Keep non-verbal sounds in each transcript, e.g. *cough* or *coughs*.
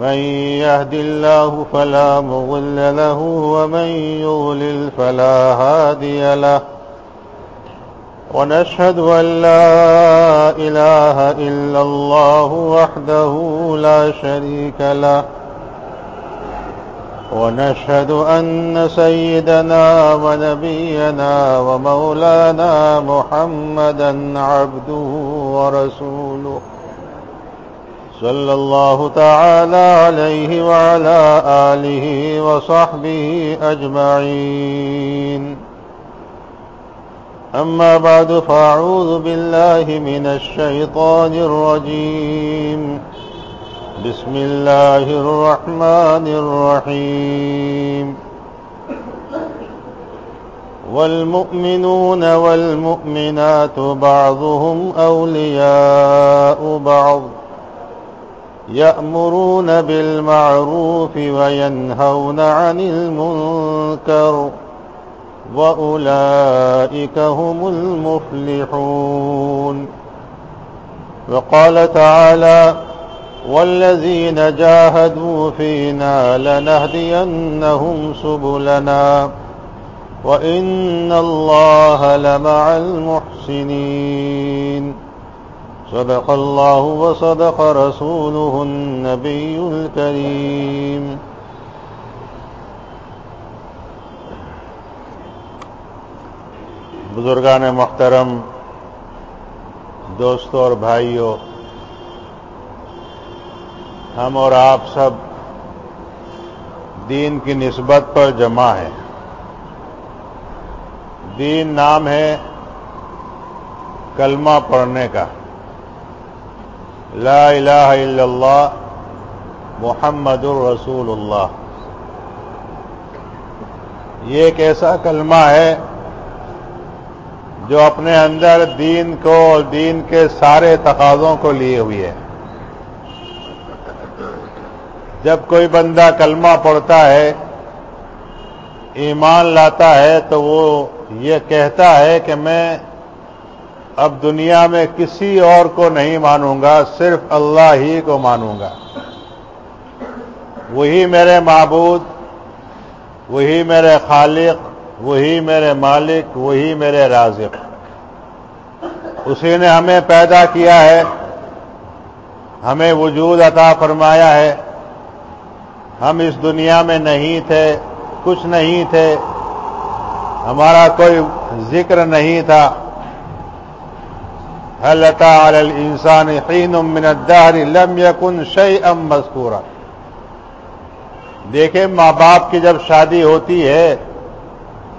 من يهد الله فلا مضل له ومن يضلل فلا هادي له ونشهد أن لا إله إلا الله وحده لا شريك له ونشهد أن سيدنا ونبينا ومولانا محمدا عبده ورسوله صلى الله تعالى عليه وعلى آله وصحبه أجمعين. أما بعد، فأعوذ بالله من الشيطان الرجيم. بسم الله الرحمن الرحيم. والمؤمنون والمؤمنات بعضهم أولياء بعض. يأمرون بالمعروف وينهون عن المنكر وأولئك هم المفلحون. وقال تعالى والذين جاهدوا فينا لنهدينهم سبلنا وإن الله لمع المحسنين. صدق الله وصدق رسوله النبي الكريم. بزرگان محترم دوستوں اور بھائیوں ہم اور آپ سب دین کی نسبت پر جمع ہیں۔ دین نام ہے کلمہ پڑھنے کا۔ لا الہ الا اللہ محمد الرسول اللہ یہ ایک ایسا کلمہ ہے جو اپنے اندر دین کو اور دین کے سارے تقاضوں کو لیے ہوئے ہے۔ جب کوئی بندہ کلمہ پڑھتا ہے، ایمان لاتا ہے تو وہ یہ کہتا ہے کہ میں اب دنیا میں کسی اور کو نہیں مانوں گا، صرف اللہ ہی کو مانوں گا۔ وہی میرے معبود، وہی میرے خالق، وہی میرے مالک، وہی میرے رازق۔ اسی نے ہمیں پیدا کیا ہے، ہمیں وجود عطا فرمایا ہے۔ ہم اس دنیا میں نہیں تھے، کچھ نہیں تھے، ہمارا کوئی ذکر نہیں تھا۔ حلتا الانسان حین من الدہر لم یکن شیئا مذکورا دیکھیں، ماں باپ کی جب شادی ہوتی ہے،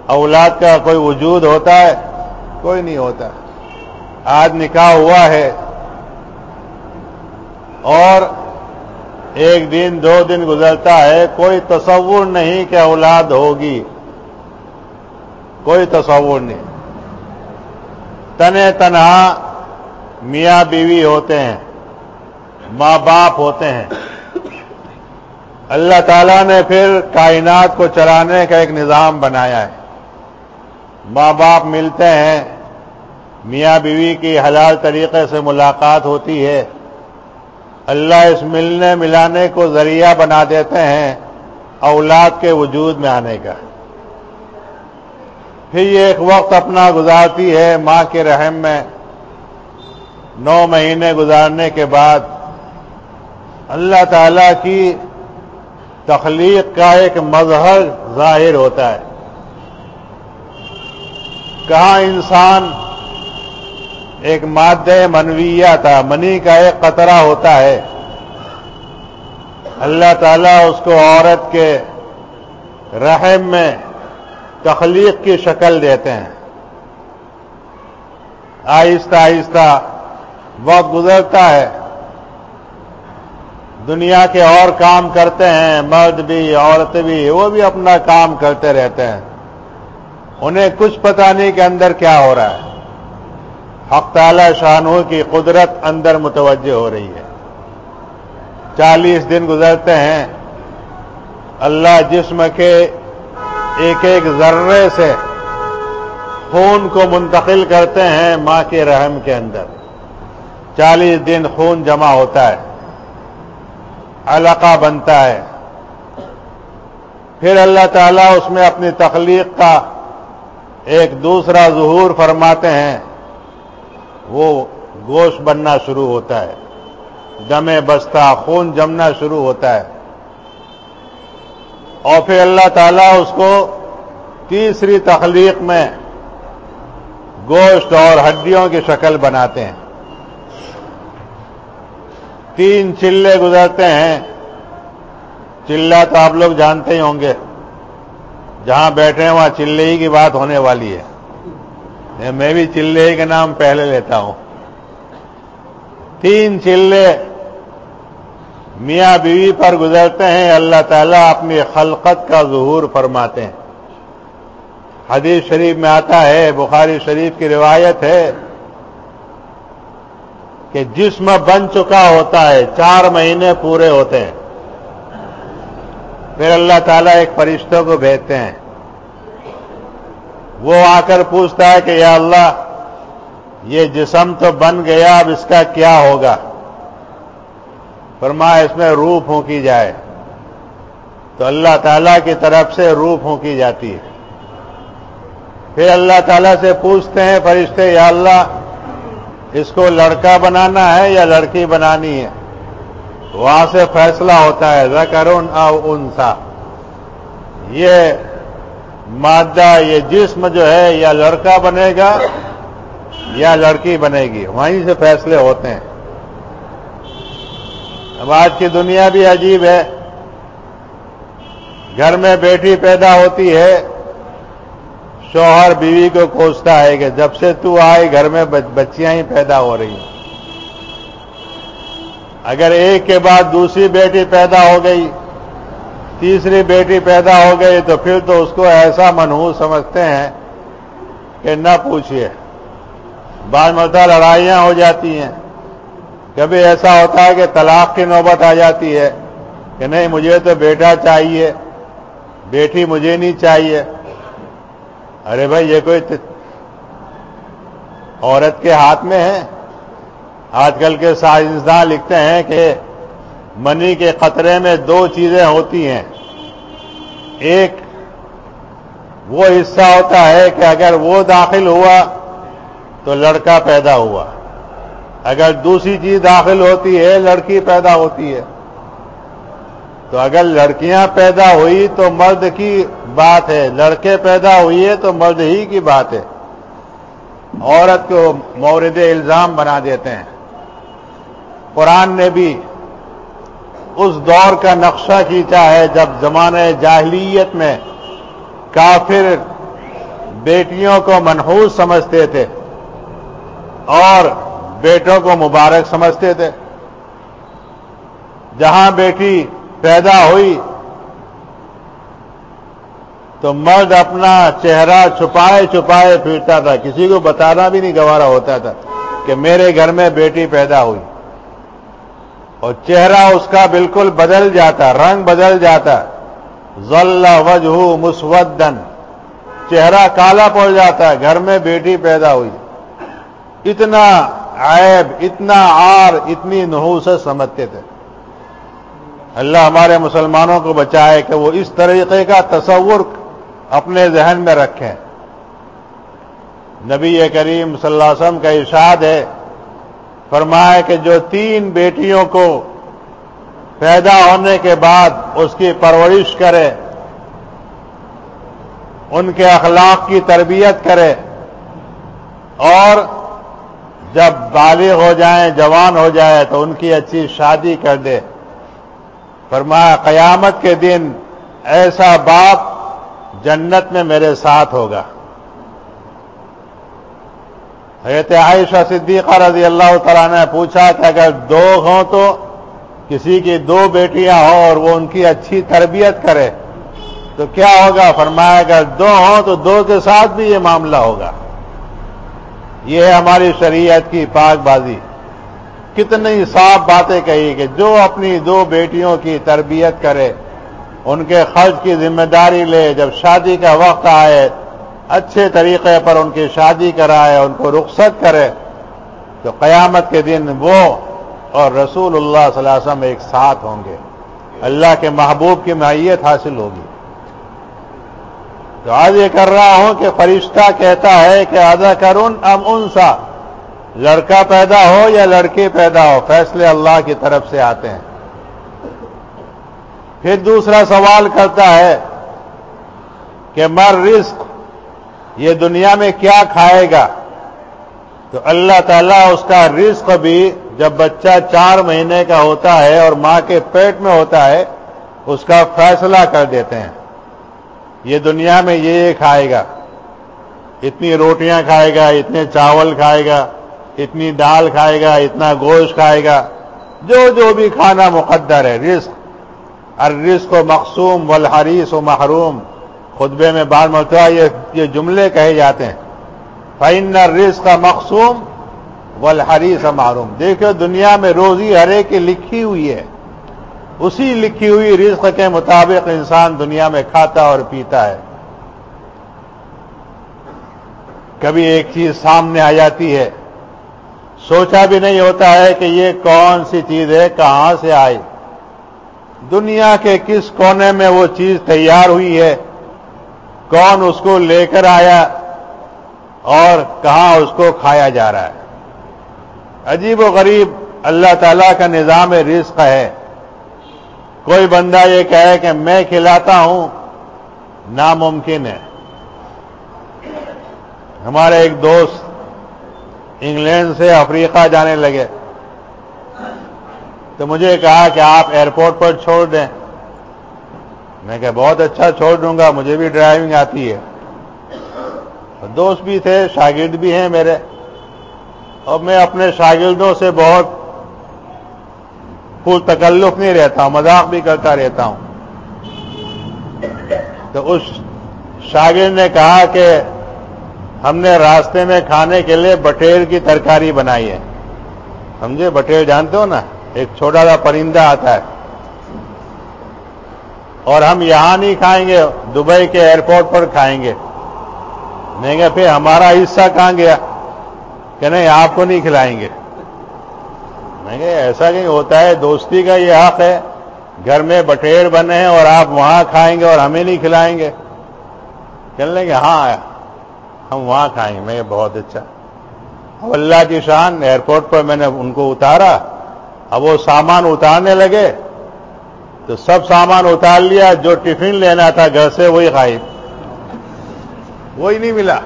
اولاد کا کوئی وجود ہوتا ہے؟ کوئی نہیں ہوتا۔ آج نکاح ہوا ہے اور ایک دن، دو دن گزرتا ہے، کوئی تصور نہیں کہ اولاد ہوگی۔ کوئی تصور نہیں۔ تنے تنہا میاں بیوی ہوتے ہیں، ماں باپ ہوتے ہیں۔ اللہ تعالیٰ نے پھر کائنات کو چلانے کا ایک نظام بنایا ہے۔ ماں باپ ملتے ہیں، میاں بیوی کی حلال طریقے سے ملاقات ہوتی ہے۔ اللہ اس ملنے ملانے کو ذریعہ بنا دیتے ہیں اولاد کے وجود میں آنے کا۔ پھر یہ ایک وقت اپنا گزارتی ہے ماں کے رحم میں۔ نو مہینے گزارنے کے بعد اللہ تعالی کی تخلیق کا ایک مظہر ظاہر ہوتا ہے۔ کہاں انسان ایک مادہ منویہ تھا، منی کا ایک قطرہ ہوتا ہے۔ اللہ تعالیٰ اس کو عورت کے رحم میں تخلیق کی شکل دیتے ہیں۔ آہستہ آہستہ وقت گزرتا ہے۔ دنیا کے اور کام کرتے ہیں، مرد بھی، عورت بھی، وہ بھی اپنا کام کرتے رہتے ہیں۔ انہیں کچھ پتا نہیں کہ اندر کیا ہو رہا ہے۔ حق تعالی شانوں کی قدرت اندر متوجہ ہو رہی ہے۔ چالیس دن گزرتے ہیں۔ اللہ جسم کے ایک ایک ذرے سے خون کو منتقل کرتے ہیں ماں کے رحم کے اندر۔ چالیس دن خون جمع ہوتا ہے، علاقہ بنتا ہے۔ پھر اللہ تعالیٰ اس میں اپنی تخلیق کا ایک دوسرا ظہور فرماتے ہیں۔ وہ گوشت بننا شروع ہوتا ہے دمے بستا خون جمنا شروع ہوتا ہے۔ اور پھر اللہ تعالیٰ اس کو تیسری تخلیق میں گوشت اور ہڈیوں کی شکل بناتے ہیں۔ تین چلے گزرتے ہیں۔ چلا تو آپ لوگ جانتے ہی ہوں گے۔ جہاں بیٹھے ہیں، وہاں چلے ہی کی بات ہونے والی ہے۔ میں بھی چلے ہی کے نام پہلے لیتا ہوں۔ تین چلے میاں بیوی پر گزرتے ہیں۔ اللہ تعالیٰ اپنی خلقت کا ظہور فرماتے ہیں۔ حدیث شریف میں آتا ہے، بخاری شریف کی روایت ہے۔ کہ جسم بن چکا ہوتا ہے، چار مہینے پورے ہوتے ہیں۔ پھر اللہ تعالیٰ ایک فرشتوں کو بھیجتے ہیں۔ وہ آ کر پوچھتا ہے کہ یا اللہ، یہ جسم تو بن گیا، اب اس کا کیا ہوگا؟ فرما، اس میں روح پھونکی جائے۔ تو اللہ تعالیٰ کی طرف سے روح پھونکی جاتی ہے۔ پھر اللہ تعالیٰ سے پوچھتے ہیں فرشتے، یا اللہ اس کو لڑکا بنانا ہے یا لڑکی بنانی ہے؟ وہاں سے فیصلہ ہوتا ہے زکرون او انسا۔ یہ مادہ، یہ جسم جو ہے، یا لڑکا بنے گا یا لڑکی بنے گی۔ وہیں سے فیصلے ہوتے ہیں۔ اب آج کی دنیا بھی عجیب ہے۔ گھر میں بیٹی پیدا ہوتی ہے شوہر بیوی کو کوستا ہے کہ جب سے تو آئے گھر میں بچیاں ہی پیدا ہو رہی ہیں۔ اگر ایک کے بعد دوسری بیٹی پیدا ہو گئی، تیسری بیٹی پیدا ہو گئی، تو پھر تو اس کو ایسا منحوس سمجھتے ہیں کہ نہ پوچھئے۔ بعض مرتبہ لڑائیاں ہو جاتی ہیں۔ کبھی ایسا ہوتا ہے کہ طلاق کی نوبت آ جاتی ہے کہ نہیں، مجھے تو بیٹا چاہیے، بیٹی مجھے نہیں چاہیے۔ ارے بھائی، یہ کوئی عورت کے ہاتھ میں ہے؟ آج کل کے سائنسداں لکھتے ہیں کہ منی کے قطرے میں دو چیزیں ہوتی ہیں۔ ایک وہ حصہ ہوتا ہے کہ اگر وہ داخل ہوا تو لڑکا پیدا ہوا۔ اگر دوسری چیز داخل ہوتی ہے، لڑکی پیدا ہوتی ہے۔ تو اگر لڑکیاں پیدا ہوئی تو مرد کی بات ہے، لڑکے پیدا ہوئی ہے تو مرد ہی کی بات ہے۔ عورت کو مورد الزام بنا دیتے ہیں۔ قرآن نے بھی اس دور کا نقشہ کھینچا ہے جب زمانے جاہلیت میں کافر بیٹیوں کو منحوس سمجھتے تھے اور بیٹوں کو مبارک سمجھتے تھے۔ جہاں بیٹی پیدا ہوئی تو مرد اپنا چہرہ چھپائے چھپائے پھرتا تھا۔ کسی کو بتانا بھی نہیں گوارا ہوتا تھا کہ میرے گھر میں بیٹی پیدا ہوئی۔ اور چہرہ اس کا بالکل بدل جاتا، رنگ بدل جاتا۔ ذل وجہ مسودن۔ چہرہ کالا پڑ جاتا ہے گھر میں بیٹی پیدا ہوئی۔ اتنا عیب، اتنا آر اتنی نحوس سمجھتے تھے۔ اللہ ہمارے مسلمانوں کو بچائے کہ وہ اس طریقے کا تصور اپنے ذہن میں رکھیں۔ نبی کریم صلی اللہ علیہ وسلم کا ارشاد ہے فرمائے کہ جو تین بیٹیوں کو پیدا ہونے کے بعد اس کی پرورش کرے، ان کے اخلاق کی تربیت کرے اور جب بالغ ہو جائیں، جوان ہو جائے تو ان کی اچھی شادی کر دے۔ فرمایا، قیامت کے دن ایسا باپ جنت میں میرے ساتھ ہوگا۔ حضرت عائشہ صدیقہ رضی اللہ تعالیٰ نے پوچھا کہ اگر دو ہوں تو کسی کی دو بیٹیاں ہوں اور وہ ان کی اچھی تربیت کرے تو کیا ہوگا؟ فرمایا اگر دو ہوں تو دو کے ساتھ بھی یہ معاملہ ہوگا۔ یہ ہے ہماری شریعت کی پاک بازی۔ کتنی صاف باتیں کہی کہ جو اپنی دو بیٹیوں کی تربیت کرے ان کے خرچ کی ذمہ داری لے، جب شادی کا وقت آئے، اچھے طریقے پر ان کی شادی کرائے، ان کو رخصت کرے، تو قیامت کے دن وہ اور رسول اللہ صلی اللہ علیہ وسلم ایک ساتھ ہوں گے۔ اللہ کے محبوب کی معیت حاصل ہوگی۔ تو آج یہ کر رہا ہوں کہ فرشتہ کہتا ہے کہ آدھا کرن ام انسا، لڑکا پیدا ہو یا لڑکی پیدا ہو، فیصلے اللہ کی طرف سے آتے ہیں۔ پھر دوسرا سوال کرتا ہے کہ مر رزق یہ دنیا میں کیا کھائے گا؟ تو اللہ تعالیٰ اس کا رزق بھی جب بچہ چار مہینے کا ہوتا ہے اور ماں کے پیٹ میں ہوتا ہے، اس کا فیصلہ کر دیتے ہیں۔ یہ دنیا میں یہ کھائے گا۔ اتنی روٹیاں کھائے گا، اتنے چاول کھائے گا، اتنی دال کھائے گا، اتنا گوشت کھائے گا۔ جو جو بھی کھانا مقدر ہے، رزق۔ اور و مقصوم والحریس و محروم خطبے میں بعد مرتبہ یہ جملے کہے جاتے ہیں فائن رزق کا مقصوم والحریس و محروم دیکھو دنیا میں روزی ہر ایک کی لکھی ہوئی ہے اسی لکھی ہوئی رزق کے مطابق انسان دنیا میں کھاتا اور پیتا ہے کبھی ایک چیز سامنے آ جاتی ہے سوچا بھی نہیں ہوتا ہے کہ یہ کون سی چیز ہے، کہاں سے آئی؟ دنیا کے کس کونے میں وہ چیز تیار ہوئی ہے؟ کون اس کو لے کر آیا اور کہاں اس کو کھایا جا رہا ہے؟ عجیب و غریب اللہ تعالی کا نظام رزق ہے۔ کوئی بندہ یہ کہے کہ میں کھلاتا ہوں، ناممکن ہے۔ ہمارے ایک دوست انگلینڈ سے افریقہ جانے لگے۔ تو مجھے کہا کہ آپ ایئرپورٹ پر چھوڑ دیں۔ میں کہ بہت اچھا چھوڑ دوں گا، مجھے بھی ڈرائیونگ آتی ہے۔ دوست بھی تھے، شاگرد بھی ہیں میرے۔ اور میں اپنے شاگردوں سے بہت پور تکلف نہیں رہتا ہوں، مذاق بھی کرتا رہتا ہوں۔ تو اس شاگرد نے کہا کہ ہم نے راستے میں کھانے کے لیے بٹیر کی ترکاری بنائی ہے۔ سمجھے؟ بٹیر جانتے ہو نا؟ ایک چھوٹا سا پرندہ آتا ہے۔ اور ہم یہاں نہیں کھائیں گے، دبئی کے ایئرپورٹ پر کھائیں گے۔ نہیں گے پھر ہمارا حصہ کہاں گیا؟ کہ نہیں، آپ کو نہیں کھلائیں گے۔ میں کہ ایسا نہیں ہوتا ہے، دوستی کا یہ حق ہے۔ گھر میں بٹیر بنے ہیں اور آپ وہاں کھائیں گے اور ہمیں نہیں کھلائیں گے۔ چل لیں گے ہاں ہم وہاں کھائیں گے۔ میں بہت اچھا۔ اب اللہ کی شان، ایئرپورٹ پر میں نے ان کو اتارا۔ اب وہ سامان اتارنے لگے تو سب سامان اتار لیا، جو ٹفن لینا تھا گھر سے وہی کھائی وہی نہیں ملا۔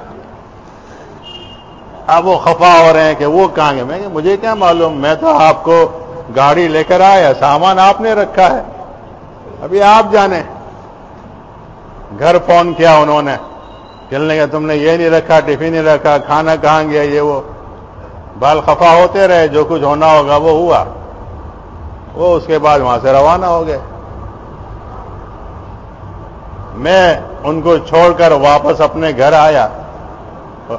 اب وہ خفا ہو رہے ہیں کہ وہ کہاں گے میں مجھے کیا معلوم؟ میں تو آپ کو گاڑی لے کر آیا، سامان آپ نے رکھا ہے۔ ابھی آپ جانے۔ گھر فون کیا انہوں نے چلنے کا تم نے یہ نہیں رکھا، ٹفن نہیں رکھا، کھانا کہاں گیا؟ یہ وہ۔ بال خفا ہوتے رہے، جو کچھ ہونا ہوگا وہ ہوا۔ وہ اس کے بعد وہاں سے روانہ ہو گئے۔ میں ان کو چھوڑ کر واپس اپنے گھر آیا۔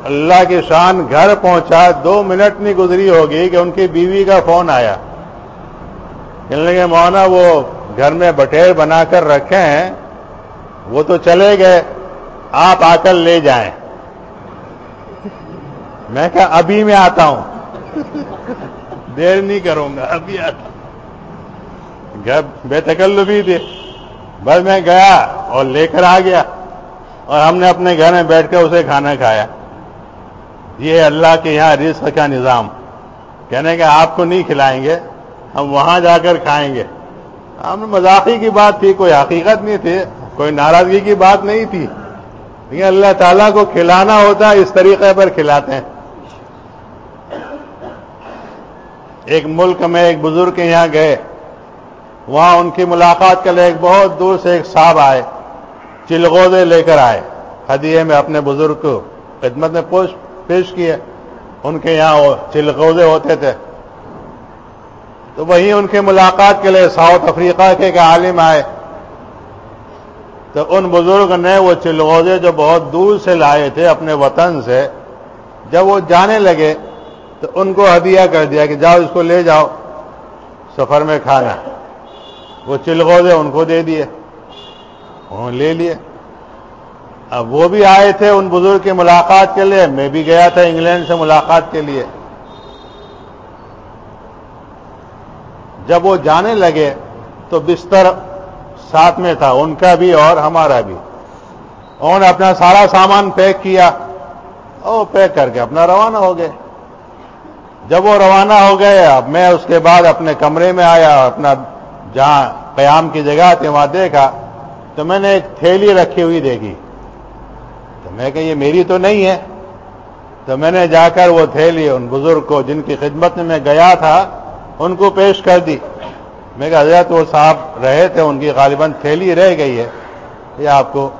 اللہ کی شان گھر پہنچا، دو منٹ نہیں گزری ہوگی کہ ان کی بیوی کا فون آیا۔ کہنے کے مونا وہ گھر میں بٹیر بنا کر رکھے ہیں وہ تو چلے گئے، آپ آ کر لے جائیں۔ میں کہا، ابھی میں آتا ہوں۔ دیر نہیں کروں گا، ابھی آتا ہوں۔ گھر بے تکل بھی بس میں گیا اور لے کر آ گیا اور ہم نے اپنے گھر میں بیٹھ کر اسے کھانا کھایا۔ یہ اللہ کے یہاں رزق کا نظام۔ کہنے کہ آپ کو نہیں کھلائیں گے، ہم وہاں جا کر کھائیں گے۔ ہم مذاقی کی بات تھی، کوئی حقیقت نہیں تھی، کوئی ناراضگی کی بات نہیں تھی۔ لیکن اللہ تعالیٰ کو کھلانا ہوتا ہے اس طریقے پر کھلاتے ہیں۔ ایک ملک میں ایک بزرگ کے یہاں گئے۔ وہاں ان کی ملاقات کے لیے ایک بہت دور سے ایک صاحب آئے، چلغوزے لے کر آئے۔ ہدیے میں اپنے بزرگ کو خدمت میں پیش کیے۔ ان کے یہاں چلغوزے ہوتے تھے۔ تو وہیں ان کے ملاقات کے لیے ساؤتھ افریقہ کے ایک عالم آئے۔ تو ان بزرگ نے وہ چلغوزے جو بہت دور سے لائے تھے اپنے وطن سے، جب وہ جانے لگے تو ان کو ہدیہ کر دیا کہ جاؤ اس کو لے جاؤ، سفر میں کھانا۔ وہ چلغوزے ان کو دے دیے۔ انہوں لے لیے۔ اب وہ بھی آئے تھے ان بزرگ کی ملاقات کے لیے۔ میں بھی گیا تھا انگلینڈ سے ملاقات کے لیے۔ جب وہ جانے لگے تو بستر ساتھ میں تھا، ان کا بھی اور ہمارا بھی۔ انہوں نے اپنا سارا سامان پیک کیا۔ اور پیک کر کے اپنا روانہ ہو گئے۔ جب وہ روانہ ہو گئے، اب میں اس کے بعد اپنے کمرے میں آیا، اپنا جہاں قیام کی جگہ تھی، وہاں دیکھا تو میں نے ایک تھیلی رکھی ہوئی دیکھی۔ تو میں کہ یہ میری تو نہیں ہے۔ تو میں نے جا کر وہ تھیلی، ان بزرگ کو جن کی خدمت میں میں گیا تھا، ان کو پیش کر دی۔ میں کہا، حضرت، وہ صاحب رہے تھے، ان کی غالباً تھیلی رہ گئی ہے۔ یہ آپ کو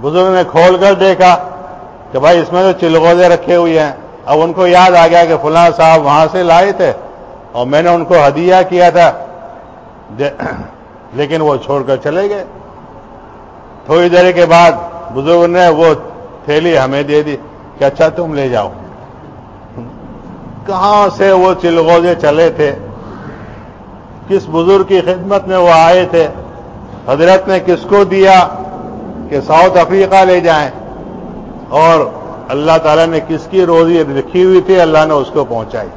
بزرگ نے کھول کر دیکھا کہ بھائی، اس میں تو چلغوزے رکھے ہوئے ہیں۔ اب ان کو یاد آ گیا کہ فلاں صاحب وہاں سے لائے تھے۔ اور میں نے ان کو ہدیہ کیا تھا۔ لیکن وہ چھوڑ کر چلے گئے۔ تھوڑی دیر کے بعد بزرگ نے وہ تھیلی ہمیں دے دی کہ اچھا تم لے جاؤ۔ کہاں سے وہ چلغوزے چلے تھے؟ کس بزرگ کی خدمت میں وہ آئے تھے؟ حضرت نے کس کو دیا کہ ساؤتھ افریقہ لے جائیں؟ اور اللہ تعالیٰ نے کس کی روزی لکھی ہوئی تھی؟ اللہ نے اس کو پہنچائی۔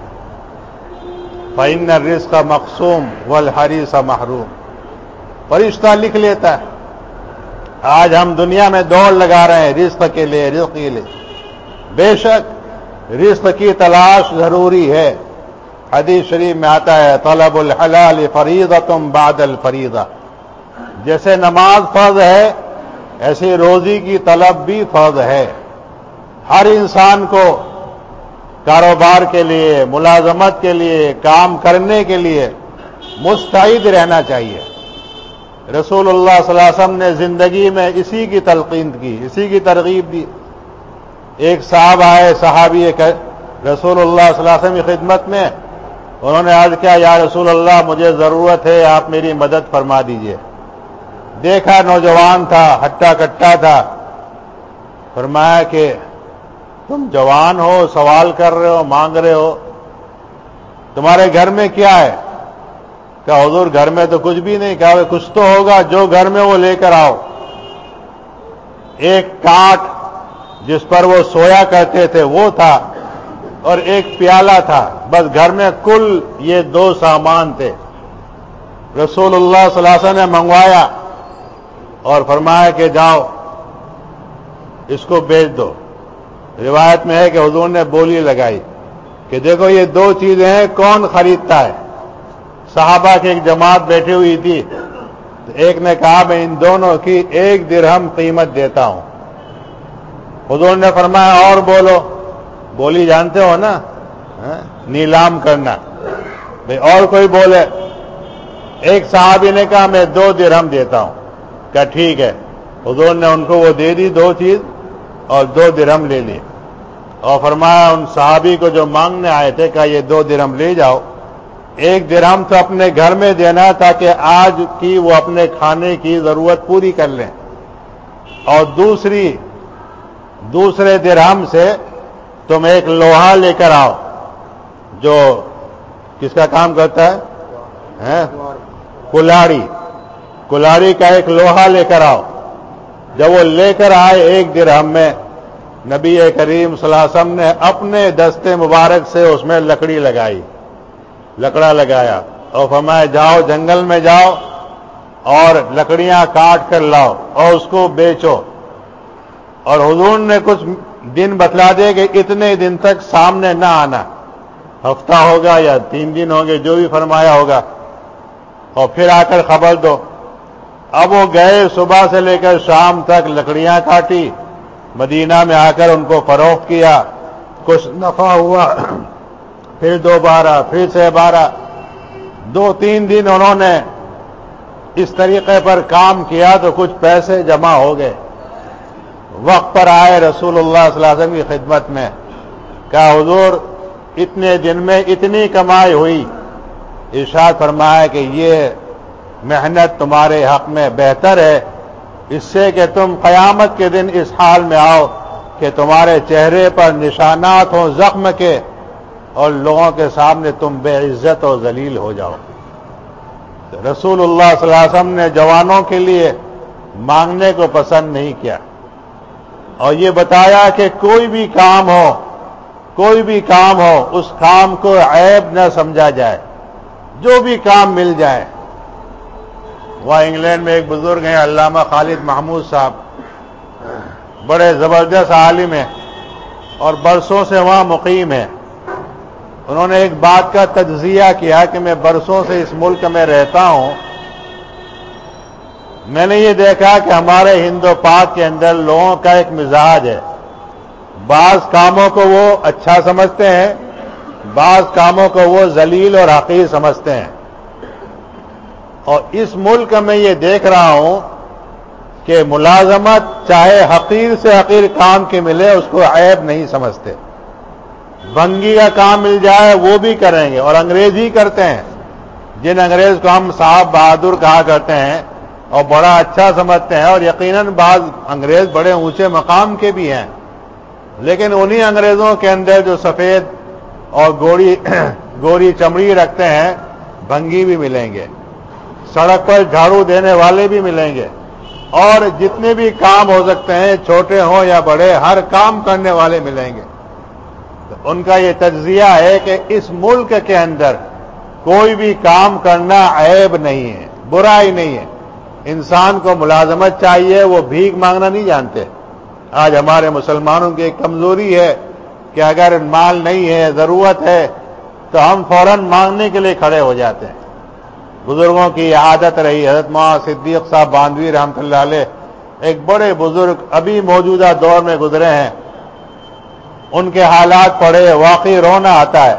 فائن رزق کا مقصوم ولحری سا محروم۔ فرشتہ لکھ لیتا ہے۔ آج ہم دنیا میں دوڑ لگا رہے ہیں رزق کے لیے، رزق کے لیے۔ بے شک رزق کی تلاش ضروری ہے۔ حدیث شریف میں آتا ہے، طلب الحلال فریض تم بادل فریضہ جیسے نماز فرض ہے ایسے روزی کی طلب بھی فرض ہے۔ ہر انسان کو کاروبار کے لیے، ملازمت کے لیے، کام کرنے کے لیے مستعد رہنا چاہیے۔ رسول اللہ صلی اللہ علیہ وسلم نے زندگی میں اسی کی تلقین کی، اسی کی ترغیب دی۔ ایک صاحب آئے، صحابی رسول اللہ صلی اللہ علیہ وسلم کی خدمت میں۔ انہوں نے آج کیا، یا رسول اللہ، مجھے ضرورت ہے، آپ میری مدد فرما دیجیے۔ دیکھا، نوجوان تھا، ہٹا کٹا تھا۔ فرمایا کہ تم جوان ہو، سوال کر رہے ہو، مانگ رہے ہو، تمہارے گھر میں کیا ہے؟ کہ حضور، گھر میں تو کچھ بھی نہیں، کہا کچھ تو ہوگا، جو گھر میں وہ لے کر آؤ. ایک کاٹ جس پر وہ سویا کرتے تھے، وہ تھا، اور ایک پیالہ تھا، بس گھر میں کل یہ دو سامان تھے۔ رسول اللہ صلی اللہ علیہ وسلم نے منگوایا اور فرمایا کہ جاؤ، اس کو بیچ دو۔ روایت میں ہے کہ حضور نے بولی لگائی کہ دیکھو یہ دو چیزیں ہیں، کون خریدتا ہے؟ صحابہ کی ایک جماعت بیٹھی ہوئی تھی ایک نے کہا، میں ان دونوں کی ایک درہم قیمت دیتا ہوں۔ حضور نے فرمایا، اور بولو۔ بولی جانتے ہو نا؟ ہاں؟ نیلام کرنا۔ بھائی اور کوئی بولے۔ ایک صحابی نے کہا، میں دو درہم دیتا ہوں۔ کہا، ٹھیک ہے۔ حضور نے ان کو وہ دے دی دو چیز۔ اور دو درہم لے لی اور فرمایا، ان صحابی کو جو مانگنے آئے تھے کہ یہ دو درہم لے جاؤ۔ ایک درہم تو اپنے گھر میں دینا تاکہ آج کی وہ اپنے کھانے کی ضرورت پوری کر لیں۔ اور دوسری، دوسرے درہم سے تم ایک لوہا لے کر آؤ، جو کس کا کام کرتا ہے؟ کلاڑی۔ کلاڑی کا ایک لوہا لے کر آؤ۔ جب وہ لے کر آئے ایک درہم میں، نبی کریم صلی اللہ علیہ وسلم نے اپنے دستے مبارک سے اس میں لکڑی لگائی، لکڑا لگایا۔ اور فرمایا، جاؤ جنگل میں جاؤ اور لکڑیاں کاٹ کر لاؤ اور اس کو بیچو۔ اور حضور نے کچھ دن بتلا دے کہ اتنے دن تک سامنے نہ آنا۔ ہفتہ ہوگا یا تین دن ہوں گے، جو بھی فرمایا ہوگا۔ اور پھر آ کر خبر دو۔ اب وہ گئے صبح سے لے کر شام تک لکڑیاں کاٹی، مدینہ میں آ کر ان کو فروخت کیا۔ کچھ نفع ہوا، پھر دوبارہ، پھر سے بارہ۔ دو تین دن انہوں نے اس طریقے پر کام کیا تو کچھ پیسے جمع ہو گئے۔ وقت پر آئے رسول اللہ صلی اللہ علیہ وسلم کی خدمت میں۔ کہا، حضور، اتنے دن میں اتنی کمائی ہوئی۔ ارشاد فرمایا کہ یہ محنت تمہارے حق میں بہتر ہے۔ اس سے کہ تم قیامت کے دن اس حال میں آؤ کہ تمہارے چہرے پر نشانات ہوں زخم کے اور لوگوں کے سامنے تم بے عزت اور ذلیل ہو جاؤ۔ رسول اللہ صلی اللہ علیہ وسلم نے جوانوں کے لیے مانگنے کو پسند نہیں کیا۔ اور یہ بتایا کہ کوئی بھی کام ہو، کوئی بھی کام ہو، اس کام کو عیب نہ سمجھا جائے۔ جو بھی کام مل جائے وہاں انگلینڈ میں ایک بزرگ ہیں، علامہ خالد محمود صاحب۔ بڑے زبردست عالم ہیں اور برسوں سے وہاں مقیم ہیں۔ انہوں نے ایک بات کا تجزیہ کیا کہ میں برسوں سے اس ملک میں رہتا ہوں۔ میں نے یہ دیکھا کہ ہمارے ہند و پاک کے اندر لوگوں کا ایک مزاج ہے۔ بعض کاموں کو وہ اچھا سمجھتے ہیں، بعض کاموں کو وہ ذلیل اور حقیر سمجھتے ہیں۔ اور اس ملک میں یہ دیکھ رہا ہوں کہ ملازمت چاہے حقیر سے حقیر کام کی ملے، اس کو عیب نہیں سمجھتے۔ بنگی کا کام مل جائے وہ بھی کریں گے اور انگریز ہی کرتے ہیں۔ جن انگریز کو ہم صاحب بہادر کہا کرتے ہیں اور بڑا اچھا سمجھتے ہیں اور یقیناً بعض انگریز بڑے اونچے مقام کے بھی ہیں۔ لیکن انہی انگریزوں کے اندر جو سفید اور گوری *coughs* گوری چمڑی رکھتے ہیں بھنگی بھی ملیں گے۔ سڑک پر جھاڑو دینے والے بھی ملیں گے۔ اور جتنے بھی کام ہو سکتے ہیں، چھوٹے ہوں یا بڑے، ہر کام کرنے والے ملیں گے۔ ان کا یہ تجزیہ ہے کہ اس ملک کے اندر کوئی بھی کام کرنا عیب نہیں ہے برا ہی نہیں ہے۔ انسان کو ملازمت چاہیے، وہ بھیک مانگنا نہیں جانتے۔ آج ہمارے مسلمانوں کی ایک کمزوری ہے کہ اگر مال نہیں ہے، ضرورت ہے، تو ہم فوراً مانگنے کے لیے کھڑے ہو جاتے ہیں۔ بزرگوں کی عادت رہی۔ حضرت ماں صدیق صاحب باندوی رحمت اللہ علیہ ایک بڑے بزرگ ابھی موجودہ دور میں گزرے ہیں۔ ان کے حالات پڑے واقعی رونا آتا ہے۔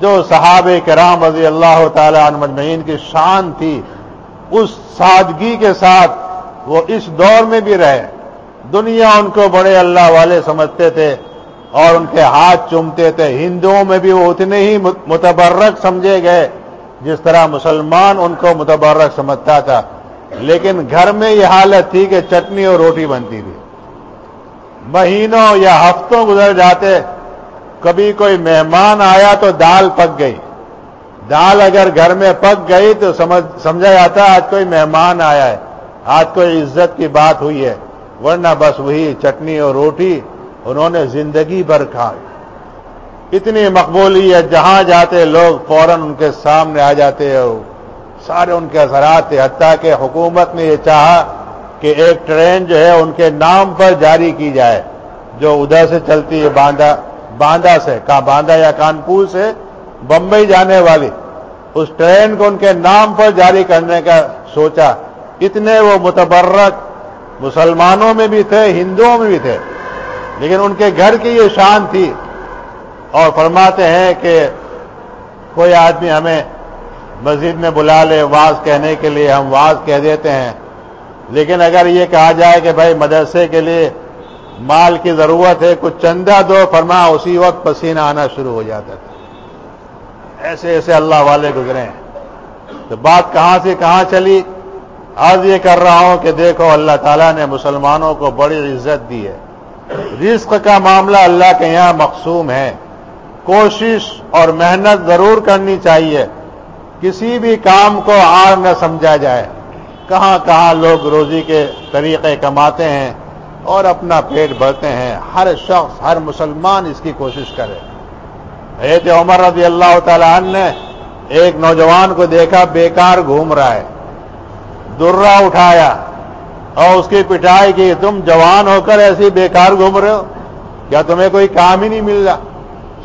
جو صحاب کرام رضی اللہ تعالی عنہ مجمعین کی شان تھی، اس سادگی کے ساتھ وہ اس دور میں بھی رہے۔ دنیا ان کو بڑے اللہ والے سمجھتے تھے اور ان کے ہاتھ چومتے تھے۔ ہندوؤں میں بھی وہ اتنے ہی متبرک سمجھے گئے۔ جس طرح مسلمان ان کو متبرک سمجھتا تھا، لیکن گھر میں یہ حالت تھی کہ چٹنی اور روٹی بنتی تھی۔ مہینوں یا ہفتوں گزر جاتے، کبھی کوئی مہمان آیا تو دال پک گئی۔ دال اگر گھر میں پک گئی تو سمجھا جاتا آج کوئی مہمان آیا ہے، آج کوئی عزت کی بات ہوئی ہے، ورنہ بس وہی چٹنی اور روٹی انہوں نے زندگی بھر کھائی۔ اتنی مقبولیت جہاں جاتے لوگ فوراً ان کے سامنے آ جاتے اور سارے ان کے اثرات تھے حتیٰ کہ حکومت نے یہ چاہا کہ ایک ٹرین جو ہے ان کے نام پر جاری کی جائے۔ جو ادھر سے چلتی ہے باندھا باندھا سے، کہاں باندھا یا کانپور سے بمبئی جانے والی، اس ٹرین کو ان کے نام پر جاری کرنے کا سوچا۔ اتنے وہ متبرک مسلمانوں میں بھی تھے، ہندوؤں میں بھی تھے۔ لیکن ان کے گھر کی یہ شان تھی۔ اور فرماتے ہیں کہ کوئی آدمی ہمیں مسجد میں بلا لے واز کہنے کے لیے، ہم واز کہہ دیتے ہیں۔ لیکن اگر یہ کہا جائے کہ بھائی مدرسے کے لیے مال کی ضرورت ہے، کچھ چندہ دو فرما اسی وقت پسینہ آنا شروع ہو جاتا تھا۔ ایسے ایسے اللہ والے گزرے ہیں۔ تو بات کہاں سے کہاں چلی؟ آج یہ کر رہا ہوں کہ دیکھو، اللہ تعالیٰ نے مسلمانوں کو بڑی عزت دی ہے۔ رزق کا معاملہ اللہ کے یہاں مقصوم ہے۔ کوشش اور محنت ضرور کرنی چاہیے۔ کسی بھی کام کو آر نہ سمجھا جائے۔ کہاں کہاں لوگ روزی کے طریقے کماتے ہیں اور اپنا پیٹ بھرتے ہیں۔ ہر شخص، ہر مسلمان اس کی کوشش کرے۔ حید عمر رضی اللہ تعالیٰ عنہ نے ایک نوجوان کو دیکھا، بیکار گھوم رہا ہے۔ درا اٹھایا اور اس کی پٹائی کی، تم جوان ہو کر ایسی بیکار گھوم رہے ہو؟ کیا تمہیں کوئی کام ہی نہیں مل رہا؟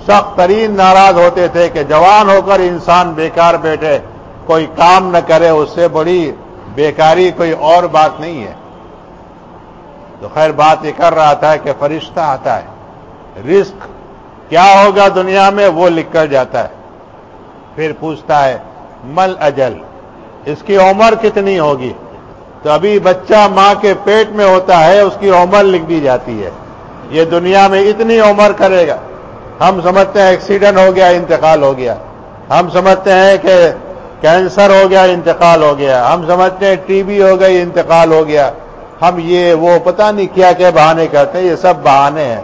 سخت ترین ناراض ہوتے تھے کہ جوان ہو کر انسان بیکار بیٹھے، کوئی کام نہ کرے، اس سے بڑی بیکاری کوئی اور بات نہیں ہے۔ تو خیر بات یہ کر رہا تھا کہ فرشتہ آتا ہے۔ رسک کیا ہوگا دنیا میں؟ وہ لکھ کر جاتا ہے۔ پھر پوچھتا ہے، مل اجل، اس کی عمر کتنی ہوگی؟ تو ابھی بچہ ماں کے پیٹ میں ہوتا ہے، اس کی عمر لکھ دی جاتی ہے۔ یہ دنیا میں اتنی عمر کرے گا۔ ہم سمجھتے ہیں ایکسیڈنٹ ہو گیا، انتقال ہو گیا۔ ہم سمجھتے ہیں کہ کینسر ہو گیا، انتقال ہو گیا۔ ہم سمجھتے ہیں ٹی بی ہو گئی، انتقال ہو گیا۔ ہم یہ وہ پتہ نہیں کیا کیا بہانے کرتے ہیں، یہ سب بہانے ہیں۔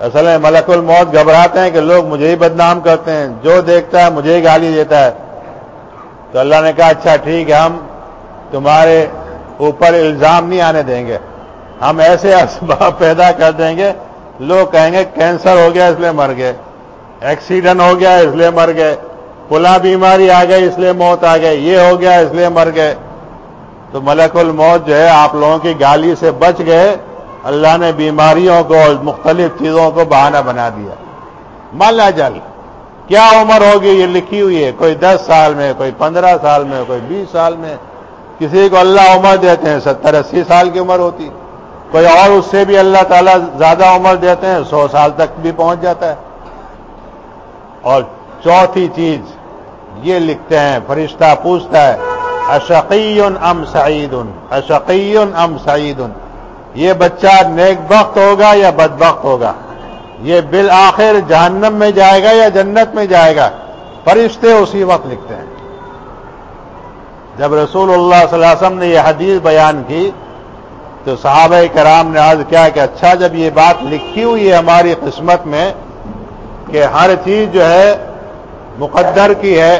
اصل میں ملک الموت گھبراتے ہیں کہ لوگ مجھے ہی بدنام کرتے ہیں۔ جو دیکھتا ہے مجھے ہی گالی دیتا ہے۔ تو اللہ نے کہا اچھا ٹھیک ہے، ہم تمہارے اوپر الزام نہیں آنے دیں گے۔ ہم ایسے *laughs* اسباب پیدا کر دیں گے لوگ کہیں گے کینسر ہو گیا اس لیے مر گئے، ایکسیڈنٹ ہو گیا اس لیے مر گئے پلا بیماری آ گئی اس لیے موت آ گئی، یہ ہو گیا اس لیے مر گئے۔ تو ملک الموت جو ہے آپ لوگوں کی گالی سے بچ گئے، اللہ نے بیماریوں کو مختلف چیزوں کو بہانہ بنا دیا۔ مالا جل کیا عمر ہوگی؟ یہ لکھی ہوئی ہے، کوئی دس سال میں، کوئی پندرہ سال میں، کوئی بیس سال میں۔ کسی کو اللہ عمر دیتے ہیں، ستر اسی سال کی عمر ہوتی۔ کوئی اور اس سے بھی اللہ تعالیٰ زیادہ عمر دیتے ہیں، سو سال تک بھی پہنچ جاتا ہے۔ اور چوتھی چیز یہ لکھتے ہیں، فرشتہ پوچھتا ہے، اشقی ام سعید؟ اشقی ام سعید؟ یہ بچہ نیک بخت ہوگا یا بدبخت ہوگا؟ یہ بالآخر جہنم میں جائے گا یا جنت میں جائے گا؟ فرشتے اسی وقت لکھتے ہیں۔ جب رسول اللہ صلی اللہ علیہ وسلم نے یہ حدیث بیان کی تو صحابہ کرام نے آج کیا کہ اچھا جب یہ بات لکھی ہوئی ہے ہماری قسمت میں کہ ہر چیز جو ہے مقدر کی ہے،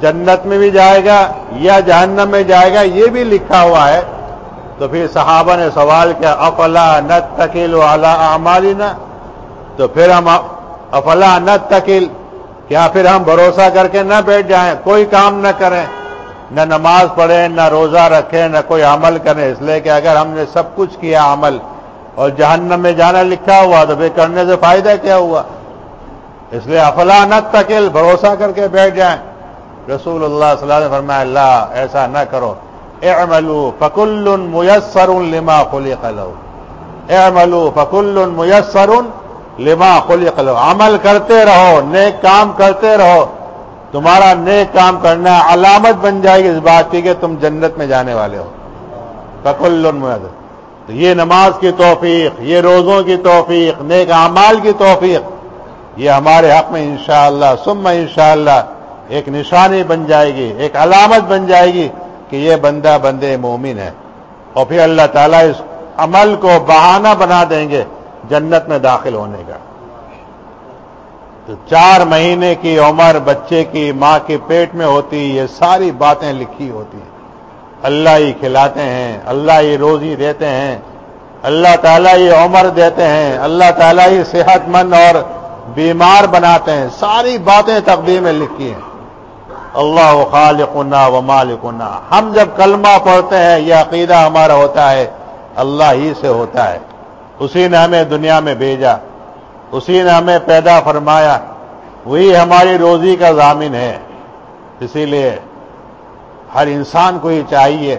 جنت میں بھی جائے گا یا جہنم میں جائے گا، یہ بھی لکھا ہوا ہے۔ تو پھر صحابہ نے سوال کیا، افلا نت تکیل والا امالی تو پھر ہم افلا نت تکیل کیا پھر ہم بھروسہ کر کے نہ بیٹھ جائیں، کوئی کام نہ کریں۔ نہ نماز پڑھیں، نہ روزہ رکھیں، نہ کوئی عمل کریں۔ اس لیے کہ اگر ہم نے سب کچھ کیا عمل اور جہنم میں جانا لکھا ہوا تو پھر کرنے سے فائدہ کیا ہوا؟ اس لیے افلانت تکل بھروسہ کر کے بیٹھ جائیں۔ رسول اللہ صلی اللہ علیہ فرمایا اللہ ایسا نہ کرو۔ اعملو فکل میسر لما خلق له اعملو فکل میسر لما خلق له عمل کرتے رہو، نیک کام کرتے رہو۔ تمہارا نیک کام کرنا علامت بن جائے گی اس بات کی کہ تم جنت میں جانے والے ہو۔ فکل تو یہ نماز کی توفیق، یہ روزوں کی توفیق، نیک اعمال کی توفیق، یہ ہمارے حق میں انشاءاللہ اللہ سم انشاءاللہ ایک نشانی بن جائے گی، ایک علامت بن جائے گی کہ یہ بندہ بندے مومن ہے۔ اور پھر اللہ تعالیٰ اس عمل کو بہانہ بنا دیں گے جنت میں داخل ہونے کا۔ تو چار مہینے کی عمر بچے کی ماں کے پیٹ میں ہوتی، یہ ساری باتیں لکھی ہوتی ہیں۔ اللہ ہی کھلاتے ہیں، اللہ ہی روزی دیتے ہیں، اللہ تعالیٰ ہی عمر دیتے ہیں، اللہ تعالیٰ ہی صحت مند اور بیمار بناتے ہیں۔ ساری باتیں تقدیر میں لکھی ہیں۔ اللہ خالقنا و مالکنا۔ ہم جب کلمہ پڑھتے ہیں، یہ عقیدہ ہمارا ہوتا ہے، اللہ ہی سے ہوتا ہے۔ اسی نے ہمیں دنیا میں بھیجا۔ اسی نے ہمیں پیدا فرمایا، وہی ہماری روزی کا ضامن ہے۔ اسی لیے ہر انسان کو ہی چاہیے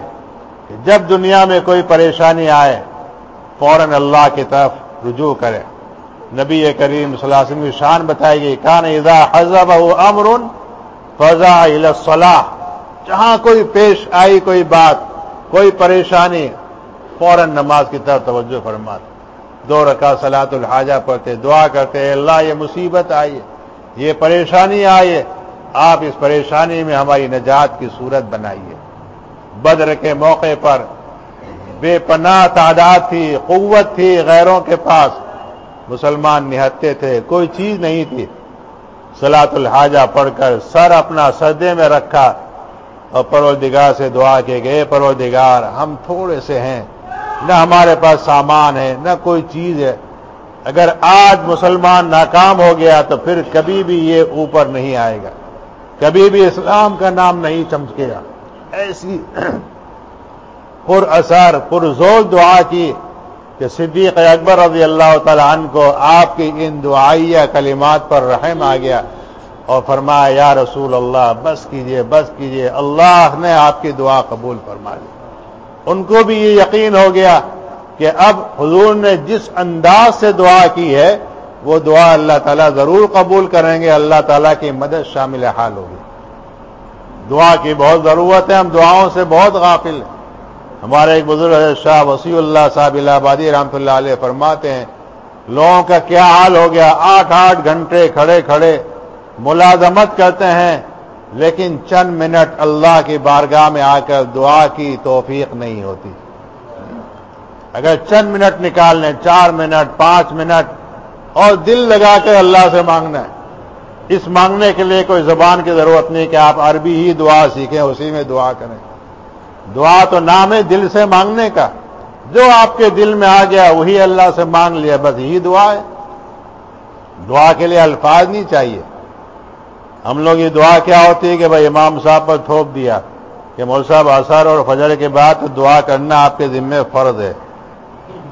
کہ جب دنیا میں کوئی پریشانی آئے، فوراً اللہ کی طرف رجوع کرے۔ نبی کریم صلی اللہ علیہ وسلم کی شان بتائے گی کان اذا حضب امر فضا صلاح جہاں کوئی پیش آئی کوئی بات، کوئی پریشانی، فوراً نماز کی طرف توجہ فرماتے۔ دو رکا سلاۃ الحاجہ پڑھتے، دعا کرتے اللہ یہ مصیبت آئی یہ پریشانی آئی آپ اس پریشانی میں ہماری نجات کی صورت بنائیے۔ بدر کے موقع پر بے پناہ تعداد تھی، قوت تھی غیروں کے پاس، مسلمان نہتے تھے، کوئی چیز نہیں تھی۔ سلاۃ الحاجہ پڑھ کر سر اپنا سردے میں رکھا اور پروردگار سے دعا کے گئے پروردگار، ہم تھوڑے سے ہیں نہ ہمارے پاس سامان ہے، نہ کوئی چیز ہے۔ اگر آج مسلمان ناکام ہو گیا تو پھر کبھی بھی یہ اوپر نہیں آئے گا۔ کبھی بھی اسلام کا نام نہیں چمکے گا۔ ایسی *clears throat* پر اثر، پر زور دعا کی کہ صدیق اکبر رضی اللہ تعالی عنہ کو آپ کی ان دعائیہ کلمات پر رحم آ گیا اور فرمایا، یا رسول اللہ، بس کیجیے بس کیجیے، اللہ نے آپ کی دعا قبول فرما لی ان کو بھی یہ یقین ہو گیا کہ اب حضور نے جس انداز سے دعا کی ہے، وہ دعا اللہ تعالیٰ ضرور قبول کریں گے، اللہ تعالیٰ کی مدد شامل حال ہوگی۔ دعا کی بہت ضرورت ہے، ہم دعاؤں سے بہت غافل ہیں۔ ہمارے ایک بزرگ شاہ وسیع اللہ صاحب اللہ آبادی رحمۃ اللہ علیہ فرماتے ہیں، لوگوں کا کیا حال ہو گیا؟ آٹھ آٹھ گھنٹے کھڑے کھڑے ملازمت کرتے ہیں۔ لیکن چند منٹ اللہ کی بارگاہ میں آ کر دعا کی توفیق نہیں ہوتی۔ اگر چند منٹ نکال لیں، چار منٹ، پانچ منٹ، اور دل لگا کر اللہ سے مانگنا ہے۔ اس مانگنے کے لیے کوئی زبان کی ضرورت نہیں کہ آپ عربی ہی دعا سیکھیں، اسی میں دعا کریں۔ دعا تو نام ہے دل سے مانگنے کا۔ جو آپ کے دل میں آ گیا، وہی اللہ سے مانگ لیا، بس یہی دعا ہے۔ دعا کے لیے الفاظ نہیں چاہیے۔ ہم لوگ یہ دعا کیا ہوتی ہے کہ بھائی امام صاحب پر تھوپ دیا کہ مول صاحب اثر اور فجر کے بعد دعا کرنا آپ کے ذمے فرض ہے۔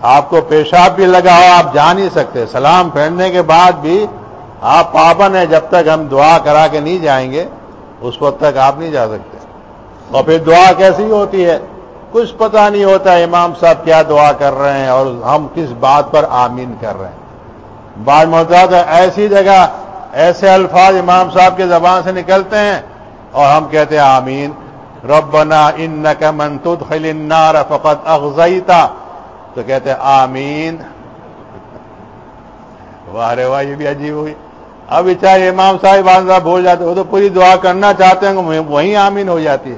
آپ کو پیشاب بھی لگا ہو آپ جا نہیں سکتے۔ سلام پھیرنے کے بعد بھی آپ پابند ہیں، جب تک ہم دعا کرا کے نہیں جائیں گے، اس وقت تک آپ نہیں جا سکتے۔ اور پھر دعا کیسی ہوتی ہے؟ کچھ پتہ نہیں ہوتا امام صاحب کیا دعا کر رہے ہیں اور ہم کس بات پر آمین کر رہے ہیں۔ بعض محتاط ایسی جگہ ایسے الفاظ امام صاحب کے زبان سے نکلتے ہیں اور ہم کہتے ہیں آمین. ربنا ان کا منتود خلینار فقط اغزیتا. تو کہتے ہیں آمین. واہ رے واہ، یہ بھی عجیب ہوئی. اب چاہے امام صاحب صاحب بھول جاتے، وہ تو پوری دعا کرنا چاہتے ہیں، وہیں آمین ہو جاتی ہے۔